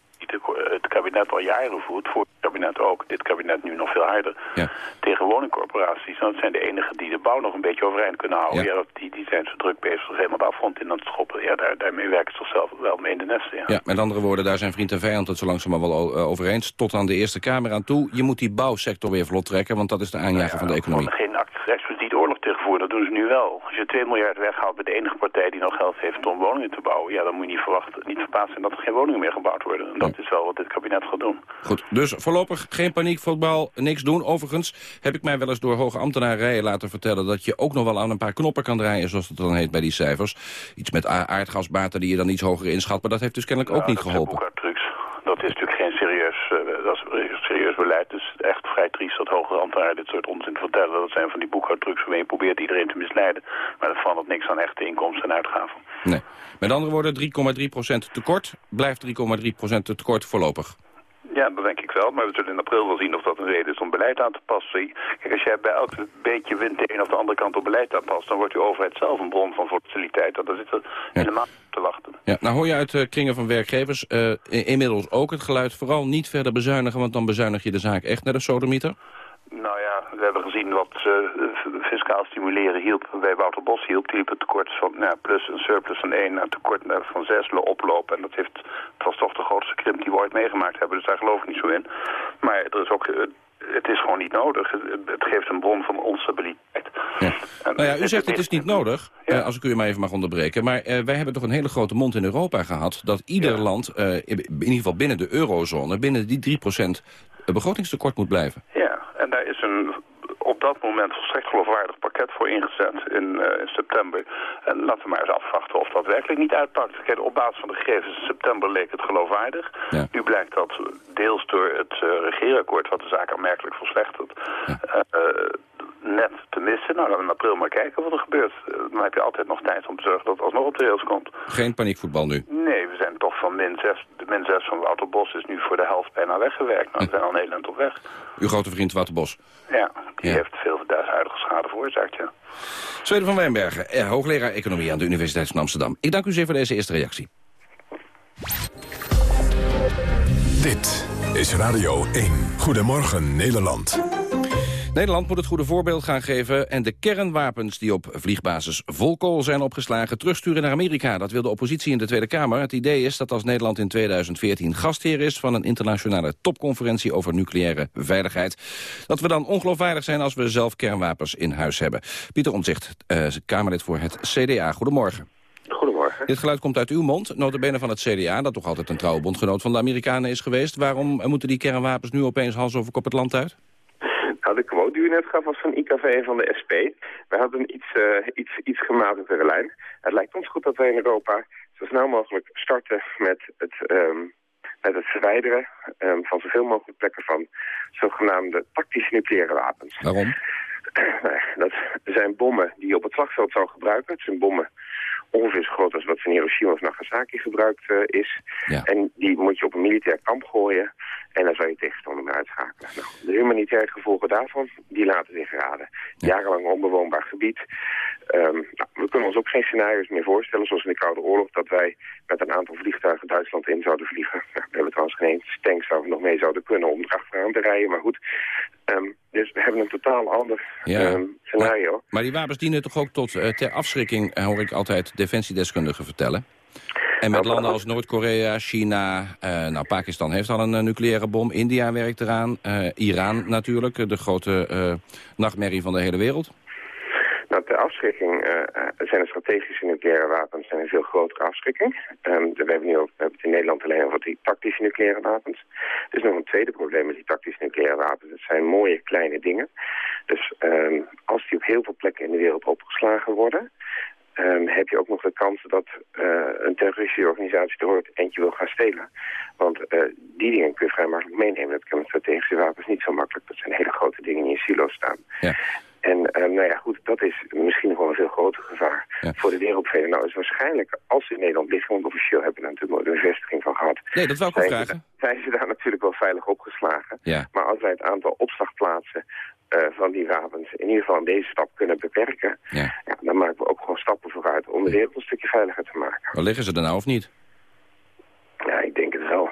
het kabinet al jaren voert, voor kabinet ook, dit kabinet nu nog veel harder, ja. tegen woningcorporaties. Dat zijn de enigen die de bouw nog een beetje overeind kunnen houden. Ja. Ja. die, die zijn zo druk bezig zich helemaal de afgrond in aan het schoppen. Ja, daar, daarmee werken ze zichzelf wel mee in de nesten. Ja. Ja, met andere woorden, daar zijn vriend en vijand het zo langzaam wel uh, over eens. Tot aan de Eerste Kamer aan toe. Je moet die bouwsector weer vlot trekken, want dat is de aanjager van de economie. Geen expliciet oorlog tegenvoeren, dat doen ze nu wel. Als je 2 miljard weghaalt bij de enige partij die nog geld heeft om woningen te bouwen, ja, dan moet je niet verwachten, niet verbaasd zijn dat er geen woningen meer gebouwd worden. En dat is wel wat dit kabinet gaat doen. Goed, dus voorlopig geen paniek, voetbal, niks doen. Overigens heb ik mij wel eens door hoge ambtenarijen laten vertellen dat je ook nog wel aan een paar knoppen kan draaien, zoals het dan heet bij die cijfers. Iets met aardgasbaten die je dan iets hoger inschat, maar dat heeft dus kennelijk ook niet geholpen. Dat is natuurlijk serieus, uh, dat is serieus beleid. Dus echt vrij triest dat hogere ambtenaren dit soort onzin vertellen. Dat zijn van die boekhoudtrucs waarmee je probeert iedereen te misleiden. Maar dat verandert niks aan echte inkomsten en uitgaven. Nee. Met andere woorden, 3,3% tekort blijft 3,3% tekort voorlopig. Ja, dat denk ik wel. Maar we zullen in april wel zien of dat een reden is om beleid aan te passen. Kijk, als jij bij elk beetje wind de een of de andere kant op beleid aanpast... dan wordt je overheid zelf een bron van volatiliteit. Dat zit er helemaal op te wachten. Ja, nou hoor je uit uh, kringen van werkgevers uh, inmiddels ook het geluid... vooral niet verder bezuinigen, want dan bezuinig je de zaak echt naar de sodemieter. Nou ja, we hebben gezien wat uh, fiscaal stimuleren hielp. Bij Wouter Bos hielp, die hielp het tekort van nou, plus een surplus van 1 naar een tekort van 6 oplopen. En dat heeft, het was toch de grootste krimp die we ooit meegemaakt hebben. Dus daar geloof ik niet zo in. Maar er is ook, het is gewoon niet nodig. Het, geeft een bron van onstabiliteit. Ja. Nou ja, u zegt het is niet nodig, ja. uh, als ik u maar even mag onderbreken. Maar uh, wij hebben toch een hele grote mond in Europa gehad... dat ieder ja. land, uh, in ieder geval binnen de eurozone... binnen die 3% begrotingstekort moet blijven. Ja, en daar is een op dat moment volstrekt geloofwaardig pakket voor ingezet in, uh, in, september. En laten we maar eens afwachten of dat werkelijk niet uitpakt. Kijk, op basis van de gegevens in september leek het geloofwaardig. Ja. Nu blijkt dat deels door het uh, regeerakkoord, wat de zaak aanmerkelijk verslechtert, ja. Net te missen. Nou, dan in april maar kijken wat er gebeurt. Dan heb je altijd nog tijd om te zorgen dat het alsnog op de rails komt. Geen paniekvoetbal nu? Nee, we zijn toch van min 6. De min 6 van Wouter Bos is nu voor de helft bijna weggewerkt. Nou, we zijn al een heel eind op weg. Uw grote vriend Wouter Bos? Ja, die ja. heeft veel huidige schade veroorzaakt, ja. Zweden van Wijnbergen, eh, hoogleraar economie aan de Universiteit van Amsterdam. Ik dank u zeer voor deze eerste reactie. Dit is Radio 1. Goedemorgen Nederland. Nederland moet het goede voorbeeld gaan geven... en de kernwapens die op vliegbasis Volkool zijn opgeslagen... terugsturen naar Amerika. Dat wil de oppositie in de Tweede Kamer. Het idee is dat als Nederland in 2014 gastheer is... van een internationale topconferentie over nucleaire veiligheid... dat we dan ongeloofwaardig zijn als we zelf kernwapens in huis hebben. Pieter Omtzigt, uh, Kamerlid voor het CDA. Goedemorgen. Goedemorgen. Dit geluid komt uit uw mond, notabene van het CDA... dat toch altijd een trouwe bondgenoot van de Amerikanen is geweest. Waarom moeten die kernwapens nu opeens hals over kop het land uit? Nou, die u net gaf was van IKV en van de SP. We hadden een iets, uh, iets, iets gematigdere lijn. Het lijkt ons goed dat wij in Europa zo snel mogelijk starten met het, um, met het verwijderen um, van zoveel mogelijk plekken van zogenaamde tactische nucleaire wapens. Waarom? dat zijn bommen die je op het slagveld zou gebruiken. Het zijn bommen ongeveer zo groot als wat van Hiroshima of Nagasaki gebruikt uh, is. Ja. En die moet je op een militair kamp gooien en dan zou je tegenstander mee uitschakelen. Nou, de humanitaire gevolgen daarvan, die laten zich raden. Jarenlang onbewoonbaar gebied. Um, nou, we kunnen ons ook geen scenario's meer voorstellen, zoals in de Koude Oorlog, dat wij met een aantal vliegtuigen Duitsland in zouden vliegen. Nou, we hebben trouwens geen tanks waar we nog mee zouden kunnen om erachteraan te rijden, maar goed. Um, dus we hebben een totaal ander Ja. um, scenario. Maar, maar die wapens dienen toch ook tot eh, ter afschrikking, eh, hoor ik altijd defensiedeskundigen vertellen. En met landen als Noord-Korea, China, eh, nou Pakistan heeft al een nucleaire bom. India werkt eraan, Iran natuurlijk, de grote nachtmerrie van de hele wereld. Nou, ter afschrikking zijn de strategische nucleaire wapens zijn een veel grotere afschrikking. Ehm, we, hebben nu ook, hebben het in Nederland alleen over die tactische nucleaire wapens. Er is nog een tweede probleem met die tactische nucleaire wapens. Het zijn mooie kleine dingen. Dus ehm, als die op heel veel plekken in de wereld opgeslagen worden... ehm, heb je ook nog de kans dat eh, een terroristische organisatie er ooit eentje wil gaan stelen. Want eh, die dingen kun je vrij makkelijk meenemen. Dat kan met strategische wapens niet zo makkelijk. Dat zijn hele grote dingen die in silo's staan. Ja. En eh, nou ja, goed, dat is misschien nog wel een veel groter gevaar voor de wereldvrede. Nou is waarschijnlijk, als ze in Nederland liggen, want officieel hebben we natuurlijk nooit een bevestiging van gehad. Nee, dat wou ik ook zijn ze vragen. daar- Zijn ze daar natuurlijk wel veilig opgeslagen. Ja. Maar als wij het aantal opslagplaatsen eh, van die wapens in ieder geval in deze stap kunnen beperken, Ja. ja, dan maken we ook gewoon stappen vooruit om de wereld een stukje veiliger te maken. Waar liggen ze er nou of niet? Ja, ik denk het wel.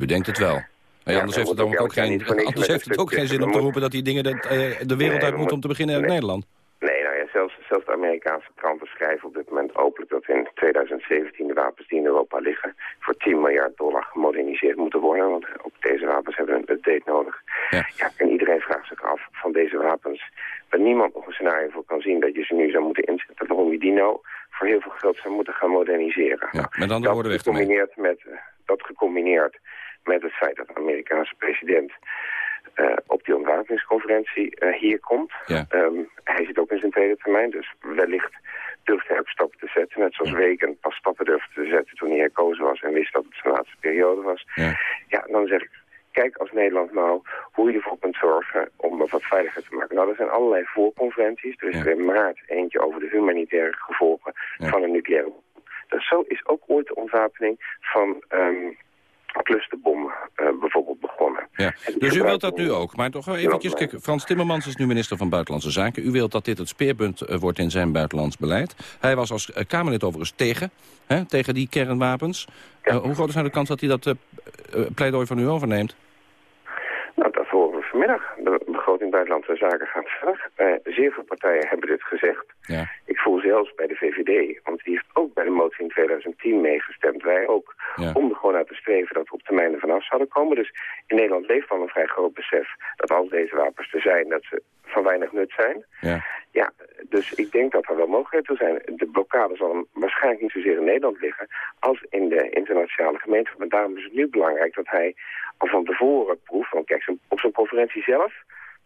U denkt het wel. Ja, Ja, anders er heeft het dan ook geen, anders heeft het ook geen zin om te roepen dat die dingen de, eh, de wereld uit moeten om te beginnen uit. Nederland. Nee, nou ja, zelfs, zelfs de Amerikaanse kranten schrijven op dit moment openlijk dat in 2017 de wapens die in Europa liggen voor 10 miljard dollar gemoderniseerd moeten worden. Want ook deze wapens hebben een update nodig. Ja. en iedereen vraagt zich af van deze wapens, waar niemand nog een scenario voor kan zien dat je ze nu zou moeten inzetten, waarom je die nou voor heel veel geld zou moeten gaan moderniseren. Ja, met andere dat woorden gecombineerd met, eh, dat gecombineerd met het feit dat de Amerikaanse president eh, op die ontwapeningsconferentie eh, hier komt. Ja. Ehm, hij zit ook in zijn tweede termijn, dus wellicht durft hij ook stappen te zetten. Net zoals Weken pas stappen durfde te zetten toen hij herkozen was en wist dat het zijn laatste periode was. Ja. Ja, dan zeg ik, kijk als Nederland nou hoe je ervoor kunt zorgen om het wat veiliger te maken. Nou, er zijn allerlei voorconferenties. Er is er in maart eentje over de humanitaire gevolgen van een nucleaire. Dus zo is ook ooit de ontwapening van ehm clusterbommen eh, bijvoorbeeld begonnen. Ja. Dus u wilt dat nu ook. Maar toch eventjes, kijk, Frans Timmermans is nu minister van Buitenlandse Zaken. U wilt dat dit het speerpunt eh, wordt in zijn buitenlands beleid. Hij was als eh, Kamerlid overigens tegen, hè, tegen die kernwapens. Hoe groot is nou de kans dat hij dat pleidooi van u overneemt? Nou, dat horen we vanmiddag. De Buitenlandse Zaken gaat verder. Eh, zeer veel partijen hebben dit gezegd. Ja. Ik voel zelfs bij de VVD, want die heeft ook bij de motie in 2010 meegestemd. Wij ook, Ja. om er gewoon uit te streven dat we op termijn er vanaf zouden komen. Dus in Nederland leeft al een vrij groot besef dat als deze wapens er zijn, dat ze van weinig nut zijn. Ja. Ja, dus ik denk dat er wel mogelijkheden toe zijn. De blokkade zal waarschijnlijk niet zozeer in Nederland liggen als in de internationale gemeenschap. Maar daarom is het nu belangrijk dat hij al van tevoren proeft. Want kijk, op zo'n conferentie zelf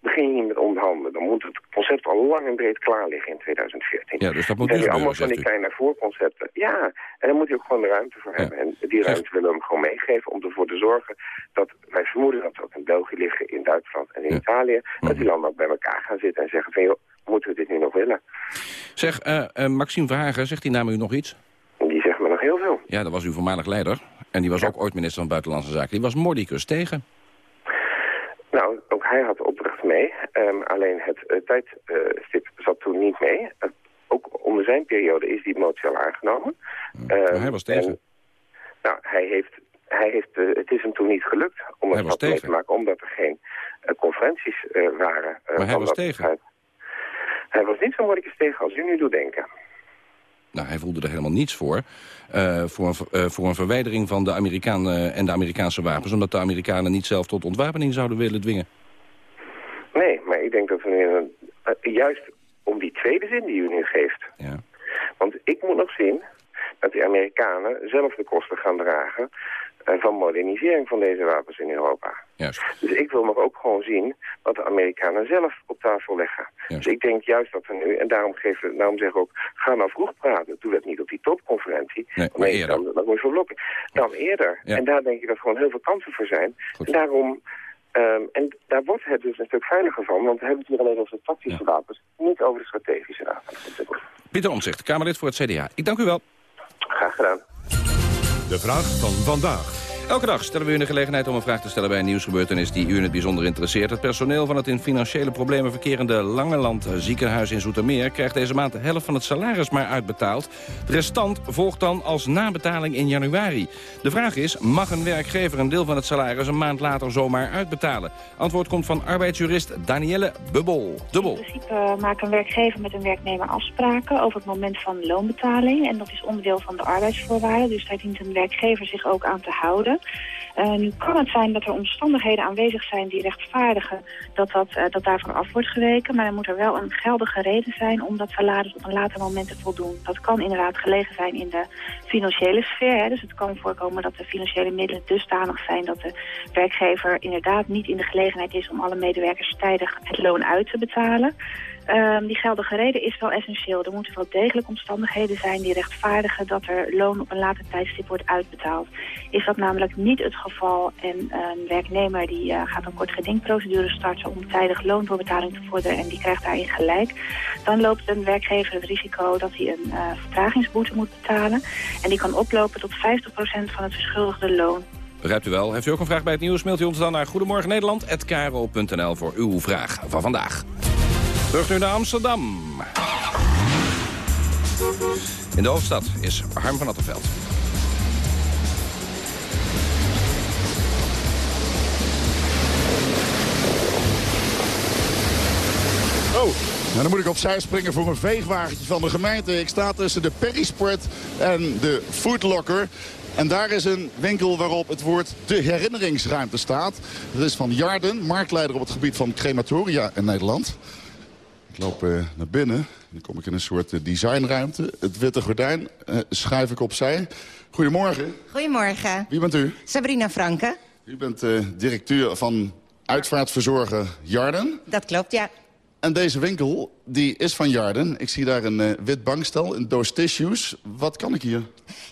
begin je niet met onderhandelen. Dan moet het concept al lang en breed klaar liggen in 2014. Ja, dus dat moet Dan nu allemaal van die kleine voorconcepten. Ja, en daar moet je ook gewoon de ruimte voor hebben. En die ruimte willen we hem gewoon meegeven om ervoor te zorgen dat wij vermoeden dat ze ook in België liggen, in Duitsland en in Italië. Dat Mhm. die landen ook bij elkaar gaan zitten en zeggen van joh, moeten we dit nu nog willen? Zeg, eh, eh, Maxime Verhagen, zegt die naam u nog iets? Die zegt me nog heel veel. Ja, dat was uw voormalig leider. En die was ook ooit minister van Buitenlandse Zaken. Die was mordicus tegen. Nou, ook hij had opdracht mee. Ehm, alleen het eh, tijdstip zat toen niet mee. Eh, ook onder zijn periode is die motie al aangenomen. Maar Ehm, hij was tegen. en, nou, hij heeft, hij heeft, eh, het is hem toen niet gelukt om het wat mee te maken, omdat er geen eh, conferenties eh, waren. eh, Maar hij was tegen. Hij was niet zo moeilijk tegen als u nu doet denken. Nou, hij voelde er helemaal niets voor. eh, voor, een, eh, voor een verwijdering van de Amerikanen en de Amerikaanse wapens. Omdat de Amerikanen niet zelf tot ontwapening zouden willen dwingen. Ik denk dat we nu eh, juist om die tweede zin die u nu geeft. Ja. Want ik moet nog zien dat die Amerikanen zelf de kosten gaan dragen eh, van modernisering van deze wapens in Europa. Juist. Dus ik wil nog ook gewoon zien wat de Amerikanen zelf op tafel leggen. Dus ik denk juist dat we nu, en daarom, geven, daarom zeggen we ook, ga nou vroeg praten. Doe dat niet op die topconferentie. Nee, maar eerder. Dan, dan word je verblokken. Dan eerder. Ja. En daar denk ik dat gewoon heel veel kansen voor zijn. En daarom... ehm, en daar wordt het dus een stuk veiliger van, want we hebben het hier alleen over de tactische wapens, niet over de strategische wapens. Pieter Omtzigt, Kamerlid voor het CDA. Ik dank u wel. Graag gedaan. De vraag van vandaag. Elke dag stellen we u de gelegenheid om een vraag te stellen bij een nieuwsgebeurtenis die u in het bijzonder interesseert. Het personeel van het in financiële problemen verkerende Langeland ziekenhuis in Zoetermeer krijgt deze maand de helft van het salaris maar uitbetaald. De restant volgt dan als nabetaling in januari. De vraag is, mag een werkgever een deel van het salaris een maand later zomaar uitbetalen? Antwoord komt van arbeidsjurist Danielle Bubbel. Dubbel. In principe eh, maakt een werkgever met een werknemer afspraken over het moment van loonbetaling. En dat is onderdeel van de arbeidsvoorwaarden. Dus daar dient een werkgever zich ook aan te houden. Nu kan het zijn dat er omstandigheden aanwezig zijn die rechtvaardigen dat, dat, eh, dat daarvan af wordt geweken. Maar dan moet er wel een geldige reden zijn om dat salaris op een later moment te voldoen. Dat kan inderdaad gelegen zijn in de financiële sfeer. Hè. Dus het kan voorkomen dat de financiële middelen dusdanig zijn dat de werkgever inderdaad niet in de gelegenheid is om alle medewerkers tijdig het loon uit te betalen. Ehm, die geldige reden is wel essentieel. Er moeten wel degelijk omstandigheden zijn die rechtvaardigen dat er loon op een later tijdstip wordt uitbetaald. Is dat namelijk niet het geval en een werknemer die eh, gaat een kort gedingprocedure starten om tijdig loondoorbetaling te vorderen en die krijgt daarin gelijk, dan loopt een werkgever het risico dat hij een eh, vertragingsboete moet betalen. En die kan oplopen tot 50% van het verschuldigde loon. Begrijpt u wel. Heeft u ook een vraag bij het nieuws, mailt u ons dan naar goedemorgennederland.kro.nl voor uw vraag van vandaag. Terug nu naar Amsterdam. In de hoofdstad is Harm van Attenveld. Oh, nou dan moet ik opzij springen voor een veegwagentje van de gemeente. Ik sta tussen de Perisport en de Foodlocker. En daar is een winkel waarop het woord de herinneringsruimte staat. Dat is van Jarden, marktleider op het gebied van crematoria in Nederland. Ik loop eh, naar binnen. Dan kom ik in een soort eh, designruimte. Het witte gordijn eh, schuif ik opzij. Goedemorgen. Goedemorgen. Wie bent u? Sabrina Franke. U bent directeur van uitvaartverzorger Jarden. Dat klopt, ja. En deze winkel, die is van Jarden. Ik zie daar een eh, wit bankstel, een doos tissues. Wat kan ik hier?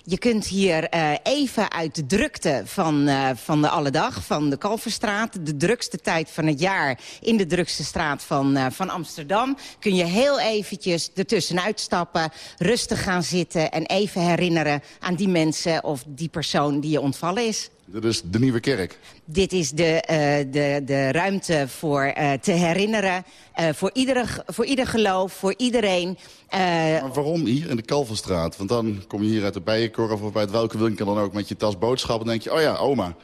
Je kunt hier eh, even uit de drukte van, eh, van de alledag, van de Kalverstraat... de drukste tijd van het jaar in de drukste straat van, van Amsterdam... kun je heel eventjes ertussenuit stappen, rustig gaan zitten... en even herinneren aan die mensen of die persoon die je ontvallen is. Dit is de Nieuwe Kerk. Dit is de, eh, de, de ruimte voor eh, te herinneren. eh, voor, ieder, voor ieder geloof, voor iedereen. Maar waarom hier in de Kalverstraat? Want dan kom je hier uit de Bijenkorf of uit welke winkel dan ook... met je tas boodschappen en denk je, oh ja, oma.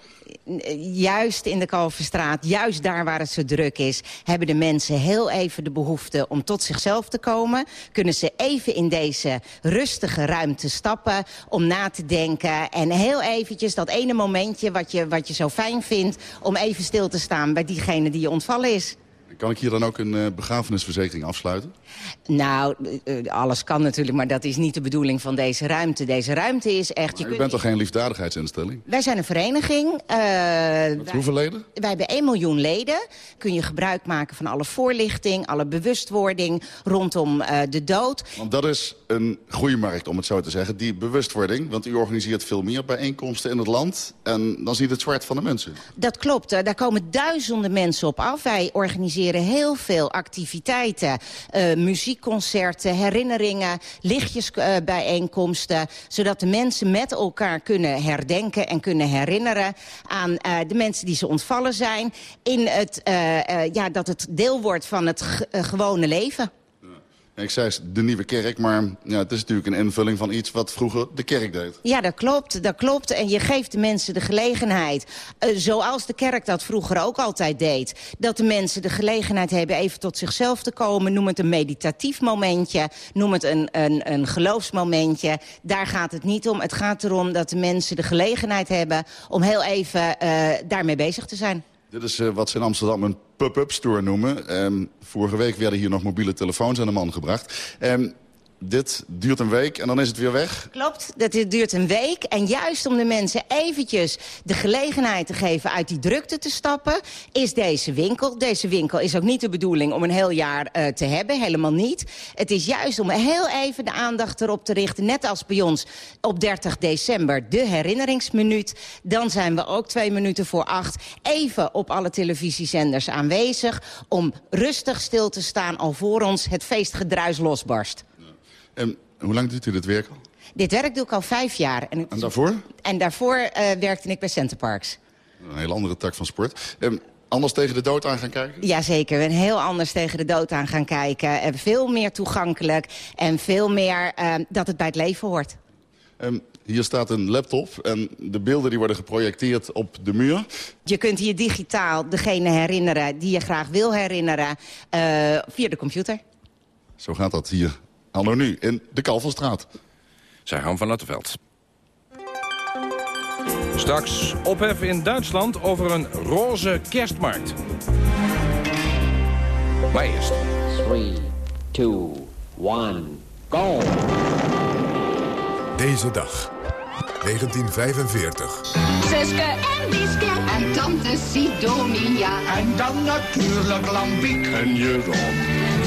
juist in de Kalverstraat, juist daar waar het zo druk is... hebben de mensen heel even de behoefte om tot zichzelf te komen. Kunnen ze even in deze rustige ruimte stappen om na te denken. En heel eventjes dat ene momentje wat je, wat je zo fijn vindt... om even stil te staan bij diegene die je ontvallen is. Kan ik hier dan ook een eh, begrafenisverzekering afsluiten? Nou, eh, alles kan natuurlijk, maar dat is niet de bedoeling van deze ruimte. Deze ruimte is echt... Je U kunt- bent toch geen liefdadigheidsinstelling? Wij zijn een vereniging. wij, Hoeveel leden? wij hebben 1 miljoen leden. Kun je gebruik maken van alle voorlichting, alle bewustwording rondom de dood. Want dat is een groeimarkt, om het zo te zeggen. Die bewustwording, want u organiseert veel meer bijeenkomsten in het land. En dan ziet het zwart van de mensen. Dat klopt, daar komen duizenden mensen op af. Wij organiseren heel veel activiteiten. eh, muziekconcerten, herinneringen, lichtjesbijeenkomsten. zodat de mensen met elkaar kunnen herdenken en kunnen herinneren... aan eh, de mensen die ze ontvallen zijn. In het, eh, eh, ja, dat het deel wordt van het ge- eh, gewone leven. Ik zei de Nieuwe Kerk, maar ja, het is natuurlijk een invulling van iets wat vroeger de kerk deed. Ja, dat klopt, dat klopt. En je geeft de mensen de gelegenheid, eh, zoals de kerk dat vroeger ook altijd deed... dat de mensen de gelegenheid hebben even tot zichzelf te komen. Noem het een meditatief momentje, noem het een, een, een geloofsmomentje. Daar gaat het niet om. Het gaat erom dat de mensen de gelegenheid hebben... om heel even eh, daarmee bezig te zijn. Dit is eh, wat ze in Amsterdam een pop-up store noemen. Ehm, vorige week werden hier nog mobiele telefoons aan de man gebracht. Ehm, dit duurt een week en dan is het weer weg. Klopt, dat duurt een week. En juist om de mensen eventjes de gelegenheid te geven uit die drukte te stappen... is deze winkel. Deze winkel is ook niet de bedoeling om een heel jaar uh, te hebben. Helemaal niet. Het is juist om heel even de aandacht erop te richten. Net als bij ons op 30 december de herinneringsminuut. Dan zijn we ook twee minuten voor acht even op alle televisiezenders aanwezig... om rustig stil te staan alvorens het feestgedruis losbarst. En hoe lang doet u dit werk al? Dit werk doe ik al vijf jaar. En, en daarvoor? En daarvoor uh, werkte ik bij Centerparks. Een hele andere tak van sport. Um, anders tegen de dood aan gaan kijken? Jazeker, we heel anders tegen de dood aan gaan kijken. En veel meer toegankelijk en veel meer uh, dat het bij het leven hoort. Um, hier staat een laptop en de beelden die worden geprojecteerd op de muur. Je kunt hier digitaal degene herinneren die je graag wil herinneren uh, via de computer. Zo gaat dat hier anno nu in de Kalverstraat. Zij van Lattenveld. Straks ophef in Duitsland over een roze kerstmarkt. Maar eerst. 3, 2, 1, go! Deze dag, 1945. Suske en Wiske en tante Sidonia. En dan natuurlijk Lambiek en Jeroen.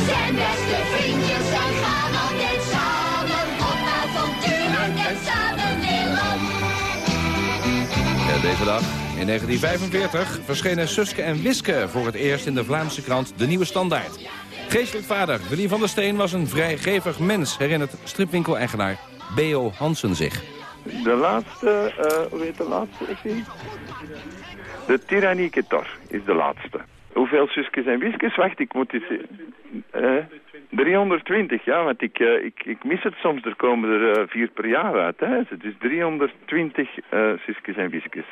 Zijn beste vriendjes en gaan Ja, deze dag, in 1945, verschenen Suske en Wiske voor het eerst in de Vlaamse krant De Nieuwe Standaard. Geestelijk vader Willy van der Steen was een vrijgevig mens, herinnert stripwinkel-eigenaar B.O. Hansen zich. De laatste, uh, hoe heet de laatste? De tyrannieke tor is de laatste. Hoeveel zusjes en wiskes? Wacht, ik moet eens... Uh, 320, ja, want ik, uh, ik, ik mis het soms. Er komen er uh, vier per jaar uit. Hè. Is 320 uh, zusjes en wiskes.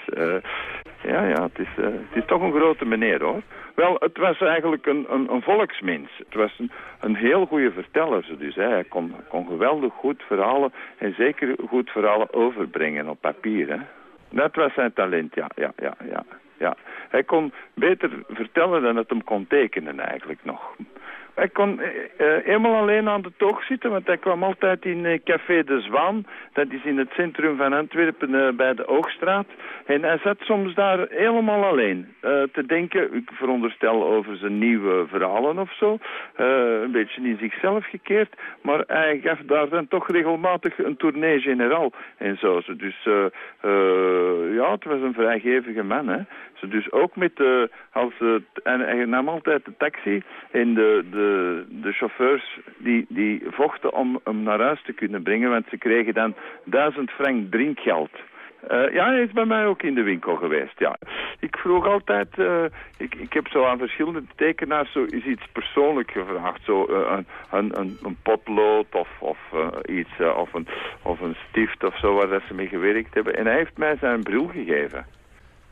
ja, ja, het is, het is toch een grote meneer, hoor. Wel, het was eigenlijk een, een, een volksmens. Het was een, een heel goede verteller. Dus hè. hij kon, kon geweldig goed verhalen en zeker goed verhalen overbrengen op papier. Hè. Dat was zijn talent, ja, ja, ja, ja. Ja. Hij kon beter vertellen dan het hem kon tekenen eigenlijk nog. Hij kon uh, eenmaal alleen aan de toog zitten, want hij kwam altijd in uh, Café de Zwaan. Dat is in het centrum van Antwerpen bij de Oogstraat. En hij zat soms daar helemaal alleen te denken, ik veronderstel over zijn nieuwe verhalen of zo. een beetje in zichzelf gekeerd. Maar hij gaf daar dan toch regelmatig een tournee generaal en zo. Dus ja, het was een vrijgevige man, hè. Dus ook met de, als, en hij nam altijd de taxi en de, de, de chauffeurs die, die vochten om hem naar huis te kunnen brengen, want ze kregen dan duizend frank drinkgeld. Uh, ja, hij is bij mij ook in de winkel geweest, ja. Ik vroeg altijd, uh, ik, ik heb zo aan verschillende tekenaars zo is iets persoonlijk gevraagd. Zo een, een, een, een, potlood of, of iets, of, een, of een stift of zo waar dat ze mee gewerkt hebben. En hij heeft mij zijn bril gegeven.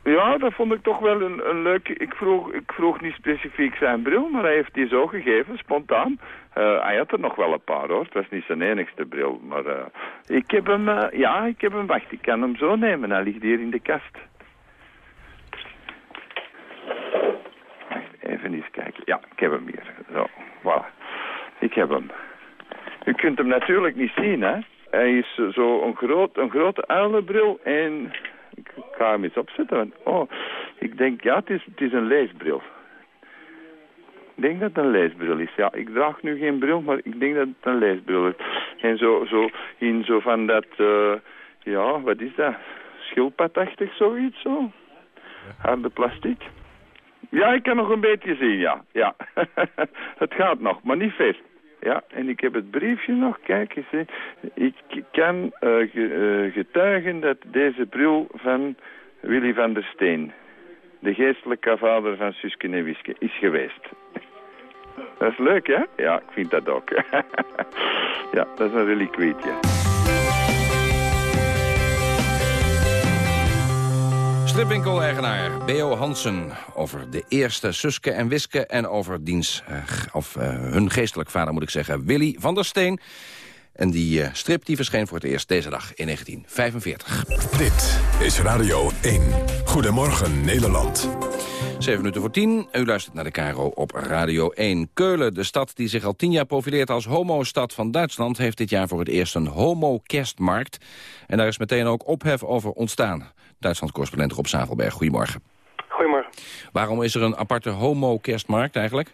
Ja, dat vond ik toch wel een, een leuk... Ik vroeg, ik vroeg niet specifiek zijn bril, maar hij heeft die zo gegeven, spontaan. Uh, hij had er nog wel een paar, hoor. Het was niet zijn enigste bril. Maar uh, ik heb hem... Uh, ja, ik heb hem... Wacht, ik kan hem zo nemen. Hij ligt hier in de kast. Even eens kijken. Ja, ik heb hem hier. Zo, voilà. Ik heb hem. U kunt hem natuurlijk niet zien, hè. Hij is zo een, groot, een grote uilenbril en ik ga hem eens opzetten. Want, oh, ik denk, ja, het is, het is een leesbril. Ik denk dat het een leesbril is. Ja, ik draag nu geen bril, maar ik denk dat het een leesbril is. En zo, zo in zo van dat, uh, ja, wat is dat? Schildpadachtig zoiets zo? Harde plastic. Ja, ik kan nog een beetje zien, ja. ja. het gaat nog, maar niet veel. Ja, en ik heb het briefje nog. Kijk eens, ik kan uh, getuigen dat deze bril van Willy van der Steen, de geestelijke vader van Suske en Wiske, is geweest. Dat is leuk, hè? Ja, ik vind dat ook. ja, dat is een reliquietje. Stripwinkel-eigenaar B.O. Hansen over de eerste Suske en Wiske... en over diens, uh, of uh, hun geestelijk vader moet ik zeggen, Willy van der Steen. En die uh, strip die verscheen voor het eerst deze dag in 1945. Dit is Radio 1. Goedemorgen Nederland. 7 minuten voor 10. U luistert naar de Caro op Radio 1. Keulen, de stad die zich al tien jaar profileert als homo-stad van Duitsland... heeft dit jaar voor het eerst een homo-kerstmarkt. En daar is meteen ook ophef over ontstaan. Duitsland-correspondent Rob Zavelberg, goedemorgen. Goedemorgen. Waarom is er een aparte homo-kerstmarkt eigenlijk?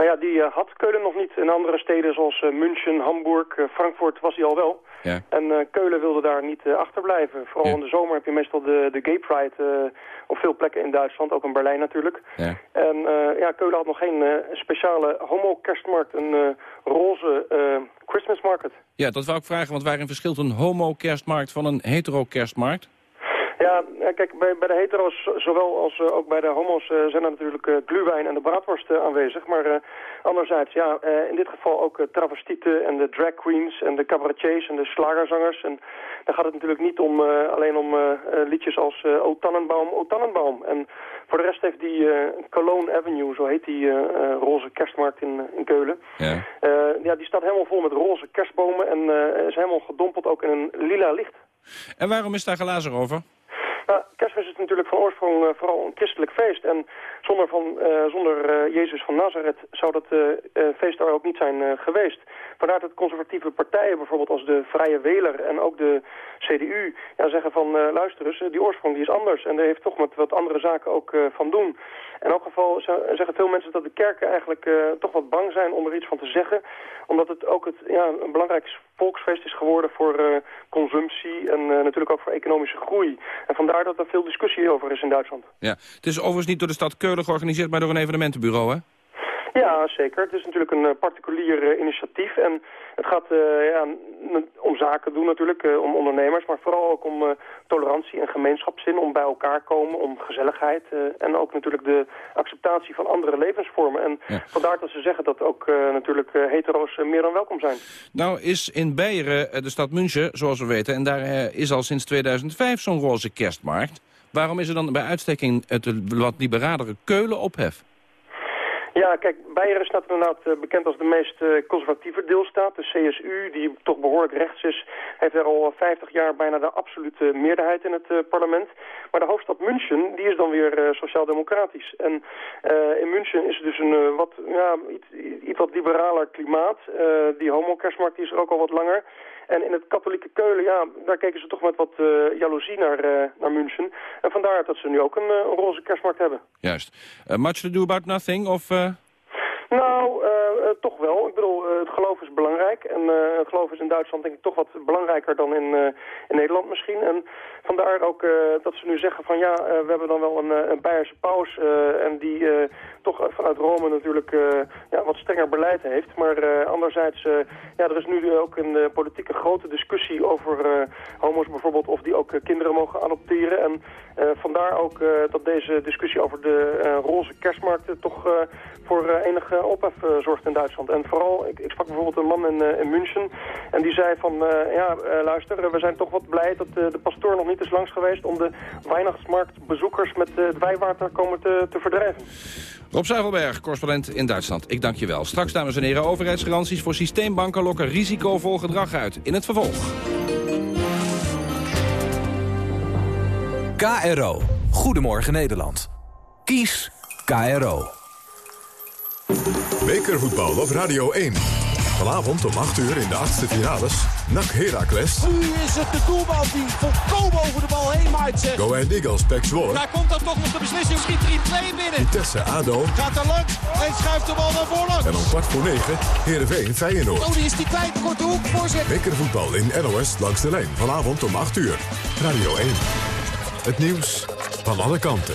Nou ja, die eh, had Keulen nog niet. In andere steden zoals eh, München, Hamburg, eh, Frankfurt was die al wel. Ja. En Keulen wilde daar niet achterblijven. Vooral in de zomer heb je meestal de, de Gay Pride op veel plekken in Duitsland, ook in Berlijn natuurlijk. Ja. En ja, Keulen had nog geen speciale homo-kerstmarkt, een roze Christmas market. Ja, dat wou ik vragen, want waarin verschilt een homo-kerstmarkt van een hetero-kerstmarkt? Ja, eh, kijk, bij, bij de hetero's zowel als eh, ook bij de homo's eh, zijn er natuurlijk gluwijn en de braadworst aanwezig. Maar anderzijds, ja, in dit geval ook travestieten en de drag queens en de cabaretiers en de slagerzangers. En dan gaat het natuurlijk niet om, alleen om liedjes als O Tannenbaum, O Tannenbaum. En voor de rest heeft die Cologne Avenue, zo heet die roze kerstmarkt in, in Keulen. Ja. ja, die staat helemaal vol met roze kerstbomen en is helemaal gedompeld ook in een lila licht. En waarom is daar glazen over? Kerstmis is natuurlijk van oorsprong uh, vooral een christelijk feest. En zonder, van, uh, zonder uh, Jezus van Nazareth zou dat feest er ook niet zijn geweest. Vandaar dat conservatieve partijen, bijvoorbeeld als de Vrije Weler en ook de CDU, ja, zeggen van luister eens, die oorsprong die is anders. En daar heeft toch met wat andere zaken ook van doen. In elk geval zeggen veel mensen dat de kerken eigenlijk toch wat bang zijn om er iets van te zeggen. Omdat het ook het, ja, een belangrijk volksfeest is geworden voor consumptie en natuurlijk ook voor economische groei. En vandaar dat er veel discussie over is in Duitsland. Ja, het is overigens niet door de stad Keulen georganiseerd, maar door een evenementenbureau, hè? Ja, zeker. Het is natuurlijk een uh, particulier uh, initiatief. En het gaat uh, ja, om zaken doen natuurlijk, om ondernemers. Maar vooral ook om tolerantie en gemeenschapszin, om bij elkaar komen, om gezelligheid. en ook natuurlijk de acceptatie van andere levensvormen. En ja. vandaar dat ze zeggen dat ook natuurlijk hetero's meer dan welkom zijn. Nou is in Beieren de stad München, zoals we weten, en daar is al sinds 2005 zo'n roze kerstmarkt. Waarom is er dan bij uitstekking het wat liberalere Keulen ophef? Ja, kijk, Beieren staat inderdaad uh, bekend als de meest uh, conservatieve deelstaat. De CSU, die toch behoorlijk rechts is, heeft er al 50 jaar bijna de absolute meerderheid in het parlement. Maar de hoofdstad München, die is dan weer sociaal-democratisch. En in München is dus een wat, ja, iets, iets wat liberaler klimaat. die homo-kerstmarkt is er ook al wat langer. En in het katholieke Keulen, ja, daar keken ze toch met wat uh, jaloezie naar, uh, naar München. En vandaar dat ze nu ook een, uh, een roze kerstmarkt hebben. Juist. much to do about nothing, of... Nou, toch wel. Ik bedoel, het geloof is belangrijk. En het geloof is in Duitsland denk ik toch wat belangrijker dan in, in Nederland misschien. En vandaar ook dat ze nu zeggen van ja, we hebben dan wel een, een Beierse paus. en die toch vanuit Rome natuurlijk ja, wat strenger beleid heeft. Maar anderzijds, ja, er is nu ook in de politiek een grote discussie over homo's bijvoorbeeld of die ook kinderen mogen adopteren. En vandaar ook dat deze discussie over de roze kerstmarkten toch voor enige ophef zorgt in Duitsland. En vooral, ik, ik sprak bijvoorbeeld een man in, in München en die zei van, ja luister, we zijn toch wat blij dat de pastoor nog niet is langs geweest om de Weihnachtsmarktbezoekers met het wijwater komen te, te verdrijven. Rob Zuivelberg, correspondent in Duitsland. Ik dank je wel. Straks, dames en heren, overheidsgaranties voor systeembanken lokken risicovol gedrag uit. In het vervolg. KRO. Goedemorgen Nederland. Kies KRO. Bekervoetbal op Radio 1. Vanavond om 8 uur in de achtste finales. NAC Heracles. Nu is het de doelman die volkomen over de bal heen maait. Zeg. Go Ahead Eagles, Pek Zwolle. Daar komt dan toch nog de beslissing. Schiet 3-2 binnen. Vitesse ADO. Gaat er langs en schuift de bal naar voren. En om kwart voor 9 Heerenveen Feyenoord. Oh, die is die kwijt. Korte hoek, voorzet. Bekervoetbal in NOS langs de lijn. Vanavond om 8 uur. Radio 1. Het nieuws van alle kanten.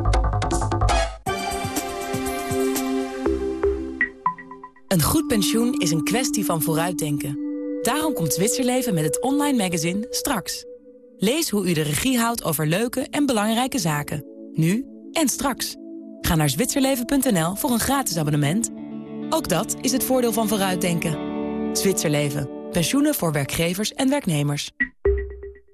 Een goed pensioen is een kwestie van vooruitdenken. Daarom komt Zwitserleven met het online magazine Straks. Lees hoe u de regie houdt over leuke en belangrijke zaken. Nu en straks. Ga naar zwitserleven.nl voor een gratis abonnement. Ook dat is het voordeel van vooruitdenken. Zwitserleven. Pensioenen voor werkgevers en werknemers.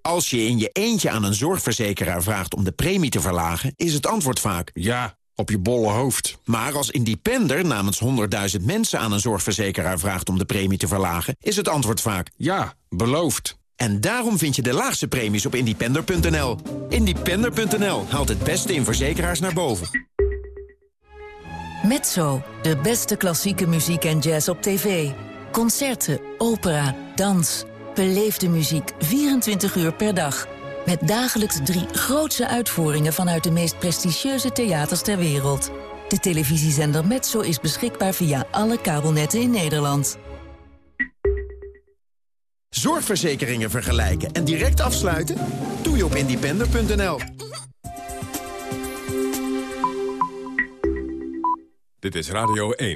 Als je in je eentje aan een zorgverzekeraar vraagt om de premie te verlagen... is het antwoord vaak... Ja, op je bolle hoofd. Maar als independer namens 100.000 mensen aan een zorgverzekeraar vraagt om de premie te verlagen... is het antwoord vaak... Ja, beloofd. En daarom vind je de laagste premies op independer.nl. Independer.nl haalt het beste in verzekeraars naar boven. Mezzo, de beste klassieke muziek en jazz op tv. Concerten, opera, dans. Beleefde muziek 24 uur per dag. Met dagelijks drie grootse uitvoeringen vanuit de meest prestigieuze theaters ter wereld. De televisiezender Mezzo is beschikbaar via alle kabelnetten in Nederland. Zorgverzekeringen vergelijken en direct afsluiten? Doe je op independer.nl. Dit is Radio 1.